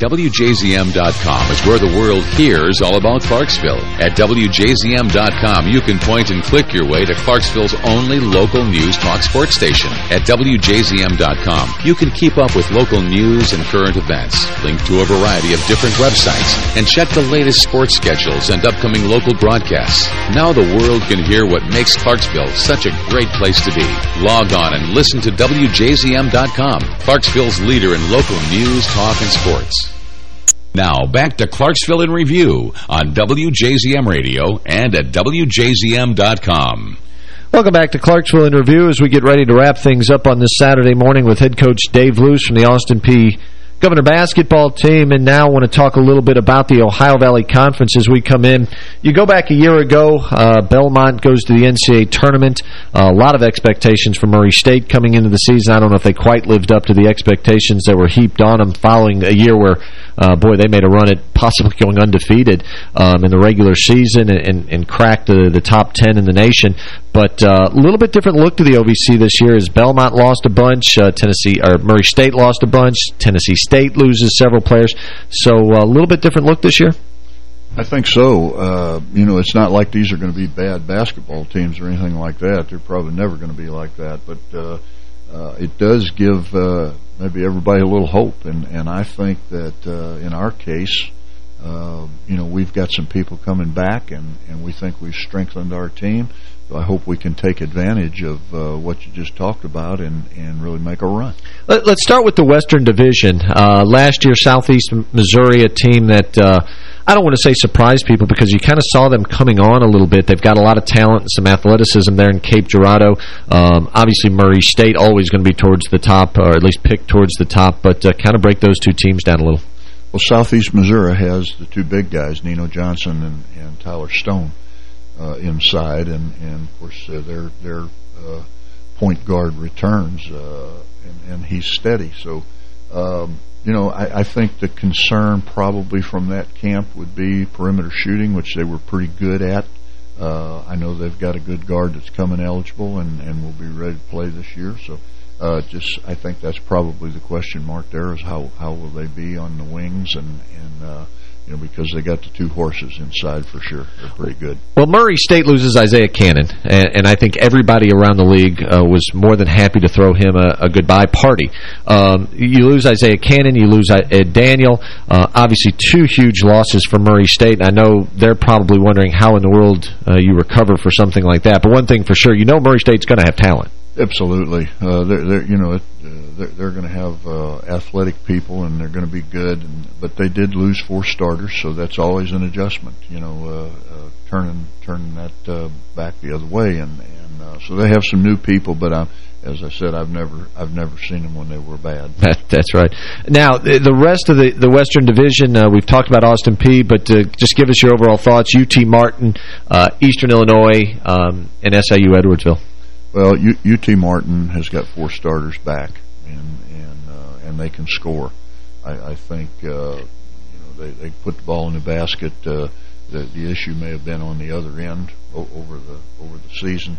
Speaker 8: WJZM.com is where the world hears all about Clarksville. At WJZM.com, you can point and click your way to Clarksville's only local news talk sports station. At WJZM.com, you can keep up with local news and current events, link to a variety of different websites, and check the latest sports schedules and upcoming local broadcasts. Now the world can hear what makes Clarksville such a great place to be. Log on and listen to WJZM.com, Clarksville's leader in local news, talk, and sports. Now, back to Clarksville in Review on WJZM Radio and at WJZM.com.
Speaker 10: Welcome back to Clarksville in Review as we get ready to wrap things up on this Saturday morning with head coach Dave Luce from the Austin Peay Governor basketball team, and now want to talk a little bit about the Ohio Valley Conference as we come in. You go back a year ago, uh, Belmont goes to the NCAA tournament. Uh, a lot of expectations for Murray State coming into the season. I don't know if they quite lived up to the expectations that were heaped on them following a year where, uh, boy, they made a run at possibly going undefeated um, in the regular season and, and, and cracked the, the top 10 in the nation. But uh, a little bit different look to the OVC this year as Belmont lost a bunch, uh, Tennessee or Murray State lost a bunch, Tennessee State loses several players. So uh, a little bit different look this year?
Speaker 21: I think so. Uh, you know, it's not like these are going to be bad basketball teams or anything like that. They're probably never going to be like that. But uh, uh, it does give uh, maybe everybody a little hope. And, and I think that uh, in our case, uh, you know, we've got some people coming back, and, and we think we've strengthened our team. So I hope we can take advantage of uh, what you just talked about and, and really make a run.
Speaker 10: Let, us start with the Western Division. Uh, last year, Southeast Missouri, a team that uh, I don't want to say surprise people because you kind of saw them coming on a little bit. They've got a lot of talent and some athleticism there in Cape Girardeau. Um, obviously, Murray State always going to be towards the top, or at least picked towards the top, but uh, kind of break those two teams down a little.
Speaker 21: Well, Southeast Missouri has the two big guys, Nino Johnson and, and Tyler Stone uh, inside, and, and of course uh, their their uh, point guard returns, uh, and, and he's steady. So, um, you know, I, I think the concern probably from that camp would be perimeter shooting, which they were pretty good at. Uh, I know they've got a good guard that's coming eligible and, and will be ready to play this year. So, uh, just I think that's probably the question mark there is how how will they be on the wings and and uh, you know, because they got the two horses inside for sure. They're pretty good.
Speaker 10: Well, Murray State loses Isaiah Canaan, and, and I think everybody around the league uh, was more than happy to throw him a, a goodbye party. Um, you lose Isaiah Canaan, you lose Ed Daniel. Uh, obviously, two huge losses for Murray State. And I know they're probably wondering how in the world uh, you recover for something like that. But one thing for sure, you know Murray State's going to have talent.
Speaker 21: Absolutely. Uh, they're, they're, you know, it, uh, they're, they're going to have uh, athletic people, and they're going to be good. And, but they did lose four starters, so that's always an adjustment. You know, uh, uh, turning turning that uh, back the other way, and and uh, so they have some new people. But I, as I said, I've never I've never seen them when they were bad.
Speaker 10: That, that's right. Now the rest of the the Western Division, uh, we've talked about Austin Peay, but uh, just give us your overall thoughts. UT Martin, uh, Eastern Illinois, um, and SIU Edwardsville.
Speaker 21: Well, U UT Martin has got four starters back, and and uh, and they can score. I, I think uh, you know they they put the ball in the basket. Uh, the the issue may have been on the other end over the over the season.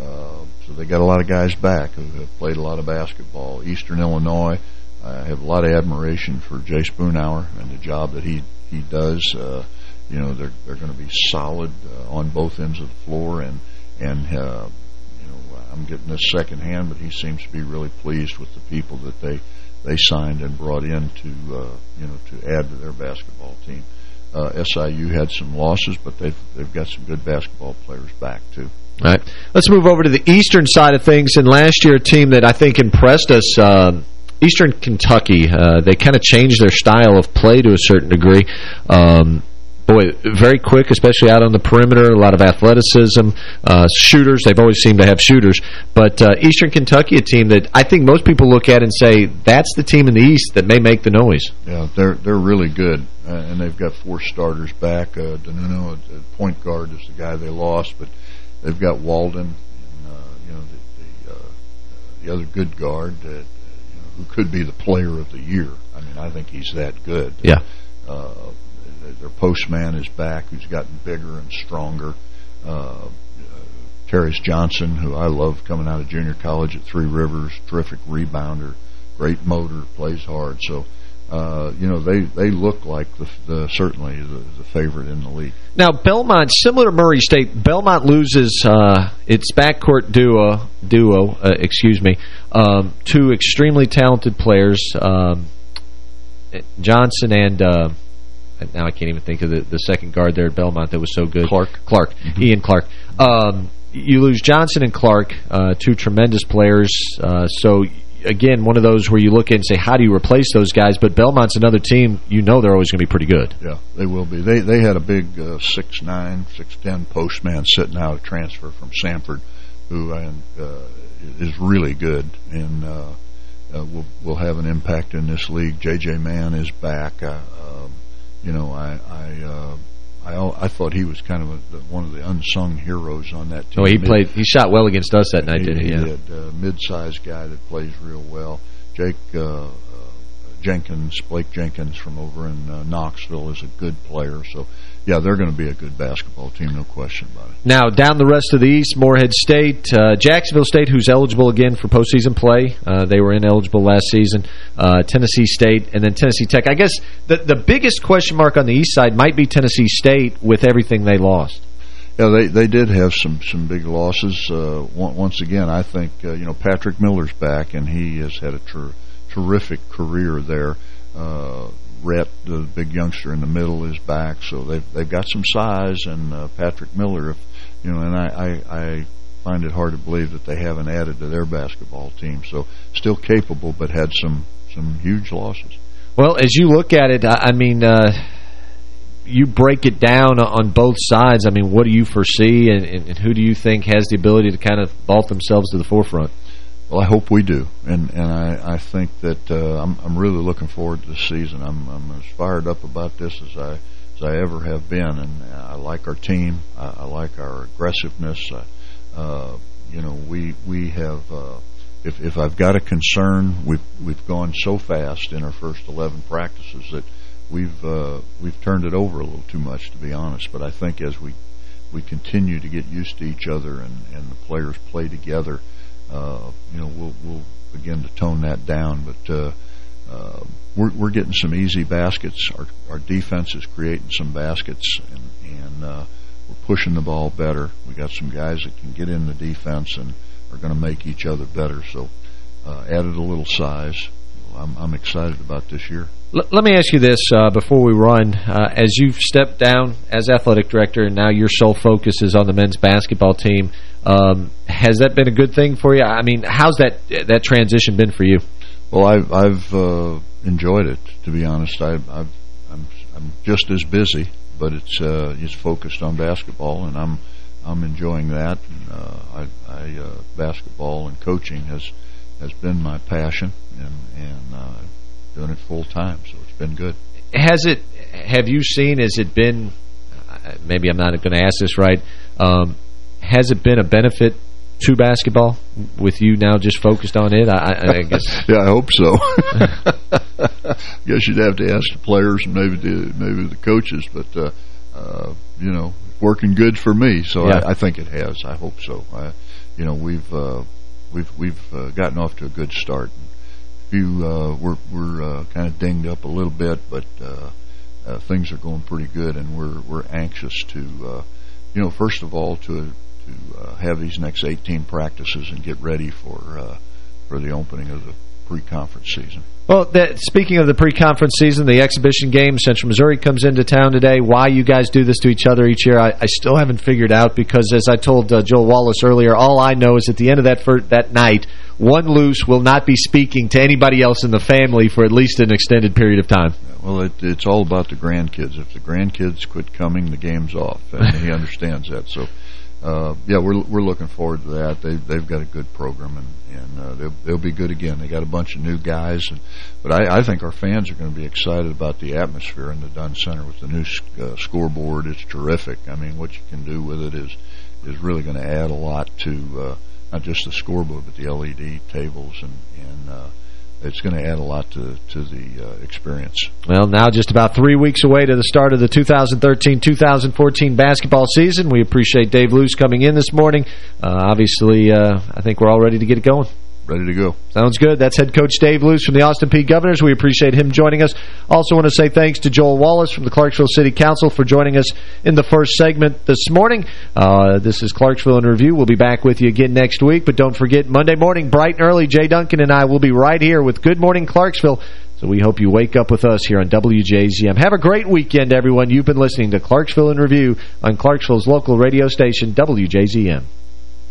Speaker 21: Uh, so they got a lot of guys back who have played a lot of basketball. Eastern Illinois, I have a lot of admiration for Jay Spoonhour and the job that he he does. Uh, you know they're they're going to be solid uh, on both ends of the floor and and uh, I'm getting this secondhand, but he seems to be really pleased with the people that they they signed and brought in to uh, you know to add to their basketball team. Uh, SIU had some losses, but they've they've got some good basketball players back too.
Speaker 10: All right, let's move over to the eastern side of things. And last year, a team that I think impressed us. Uh, Eastern Kentucky, uh, they kind of changed their style of play to a certain degree. Um, boy, very quick, especially out on the perimeter, a lot of athleticism, uh, shooters. They've always seemed to have shooters. But uh, Eastern Kentucky, a team that I think most people look at and say, that's the team in the East that may make the noise.
Speaker 21: Yeah, they're they're really good. Uh, and they've got four starters back. Uh, DiNunno, point guard, is the guy they lost, but they've got Walden, and, uh, you know, the the, uh, the other good guard that, uh, you know, who could be the player of the year. I mean, I think he's that good.
Speaker 10: Yeah.
Speaker 21: Uh, their postman is back, who's gotten bigger and stronger. Uh, Terrence Johnson, who I love coming out of junior college at Three Rivers, terrific rebounder, great motor, plays hard. So uh, you know, they, they look like the, the certainly the, the favorite in the league.
Speaker 10: Now, Belmont, similar to Murray State, Belmont loses uh, its backcourt duo, duo uh, excuse me, um, two extremely talented players, um, Johnson and... Uh, now I can't even think of the, the second guard there at Belmont that was so good.
Speaker 21: Clark.
Speaker 10: Clark. Mm -hmm. Ian Clark. Um, you lose Johnson and Clark, uh, two tremendous players. Uh, so again, one of those where you look and say, how do you replace those guys? But Belmont's another team, you know they're always going to be pretty good.
Speaker 21: Yeah, they will be. They they had a big uh, 6'9", 6'10 postman sitting out a transfer from Sanford, who uh, is really good and uh, uh, will will have an impact in this league. J.J. Mann is back. Uh, um, you know, I I uh, I I thought he was kind of a, one of the unsung heroes on that team.
Speaker 10: Oh, he played. He shot well against us that night,
Speaker 21: he,
Speaker 10: didn't he?
Speaker 21: He
Speaker 10: yeah.
Speaker 21: did. Uh, mid-sized guy that plays real well. Jake uh, uh, Jenkins, Blake Jenkins from over in uh, Knoxville is a good player. So, yeah, they're going to be a good basketball team, no question about it.
Speaker 10: Now, down the rest of the East, Morehead State, uh, Jacksonville State, who's eligible again for postseason play. Uh, they were ineligible last season. Uh, Tennessee State, and then Tennessee Tech. I guess the, the biggest question mark on the East side might be Tennessee State with everything they lost.
Speaker 21: Yeah, they they did have some some big losses. Uh, once again, I think uh, you know Patrick Miller's back, and he has had a ter terrific career there. Uh, Rhett, the big youngster in the middle, is back, so they've they've got some size. And uh, Patrick Miller, if you know, and I, I I find it hard to believe that they haven't added to their basketball team. So still capable, but had some some huge losses.
Speaker 10: Well, as you look at it, I mean. Uh you break it down on both sides, I mean, what do you foresee, and, and, who do you think has the ability to kind of vault themselves to the forefront?
Speaker 21: Well, I hope we do, and and I I think that uh, I'm I'm really looking forward to the season. I'm I'm as fired up about this as I as I ever have been, and I like our team. I, I like our aggressiveness. I, uh, you know, we we have. Uh, if if I've got a concern, we've we've gone so fast in our first 11 practices that we've uh, we've turned it over a little too much, to be honest. But I think as we we continue to get used to each other and and the players play together, uh, you know, we'll we'll begin to tone that down. But uh, uh, we're we're getting some easy baskets. Our our defense is creating some baskets, and and uh, we're pushing the ball better. We got some guys that can get in the defense and are going to make each other better. So uh, added a little size. I'm, I'm excited about this year.
Speaker 10: Let me ask you this uh, before we run. Uh, as you've stepped down as athletic director and now your sole focus is on the men's basketball team, um, has that been a good thing for you? I mean, how's that that transition been for you?
Speaker 21: Well, I've, I've uh, enjoyed it, to be honest. I, I've, I'm, I'm just as busy, but it's uh, it's focused on basketball, and I'm I'm enjoying that. And, uh, I, I uh, basketball and coaching has has been my passion, and and uh, doing it full time, so it's been good.
Speaker 10: Has it? Have you seen? Has it been? Uh, maybe I'm not going to ask this right. Um, has it been a benefit to basketball with you now just focused on it? I, I guess. <laughs>
Speaker 21: yeah, I hope so. I <laughs> guess you'd have to ask the players and maybe the maybe the coaches, but uh, uh, you know, working good for me. So yeah. I, I, think it has. I hope so. I, you know, we've uh, we've we've uh, gotten off to a good start. Few uh, we're we're uh, kind of dinged up a little bit, but uh, uh, things are going pretty good, and we're we're anxious to, uh, you know, first of all to to uh, have these next 18 practices and get ready for uh, for the opening of the pre-conference season.
Speaker 10: Well, that, speaking of the pre-conference season, the exhibition game, Central Missouri comes into town today. Why you guys do this to each other each year, I, I still haven't figured out because, as I told uh, Joel Wallace earlier, all I know is at the end of that that night, one Luce will not be speaking to anybody else in the family for at least an extended period of time.
Speaker 21: Well, it, it's all about the grandkids. If the grandkids quit coming, the game's off, and he <laughs> understands that. So uh, yeah, we're we're looking forward to that. They they've got a good program and and uh, they'll they'll be good again. They got a bunch of new guys, and, but I I think our fans are going to be excited about the atmosphere in the Dunn Center with the new uh, scoreboard. It's terrific. I mean, what you can do with it is is really going to add a lot to uh, not just the scoreboard but the LED tables and and uh, it's going to add a lot to to the uh, experience.
Speaker 10: Well, now just about three weeks away to the start of the 2013-2014 basketball season. We appreciate Dave Luce coming in this morning. Uh, obviously, uh, I think we're all ready to get it going.
Speaker 21: Ready to go.
Speaker 10: Sounds good. That's head coach Dave Luce from the Austin Peay Governors. We appreciate him joining us. Also want to say thanks to Joel Wallace from the Clarksville City Council for joining us in the first segment this morning. Uh, this is Clarksville in Review. We'll be back with you again next week, but don't forget, Monday morning, bright and early, Jay Duncan and I will be right here with Good Morning Clarksville. So we hope you wake up with us here on WJZM. Have a great weekend, everyone. You've been listening to Clarksville in Review on Clarksville's local radio station, WJZM.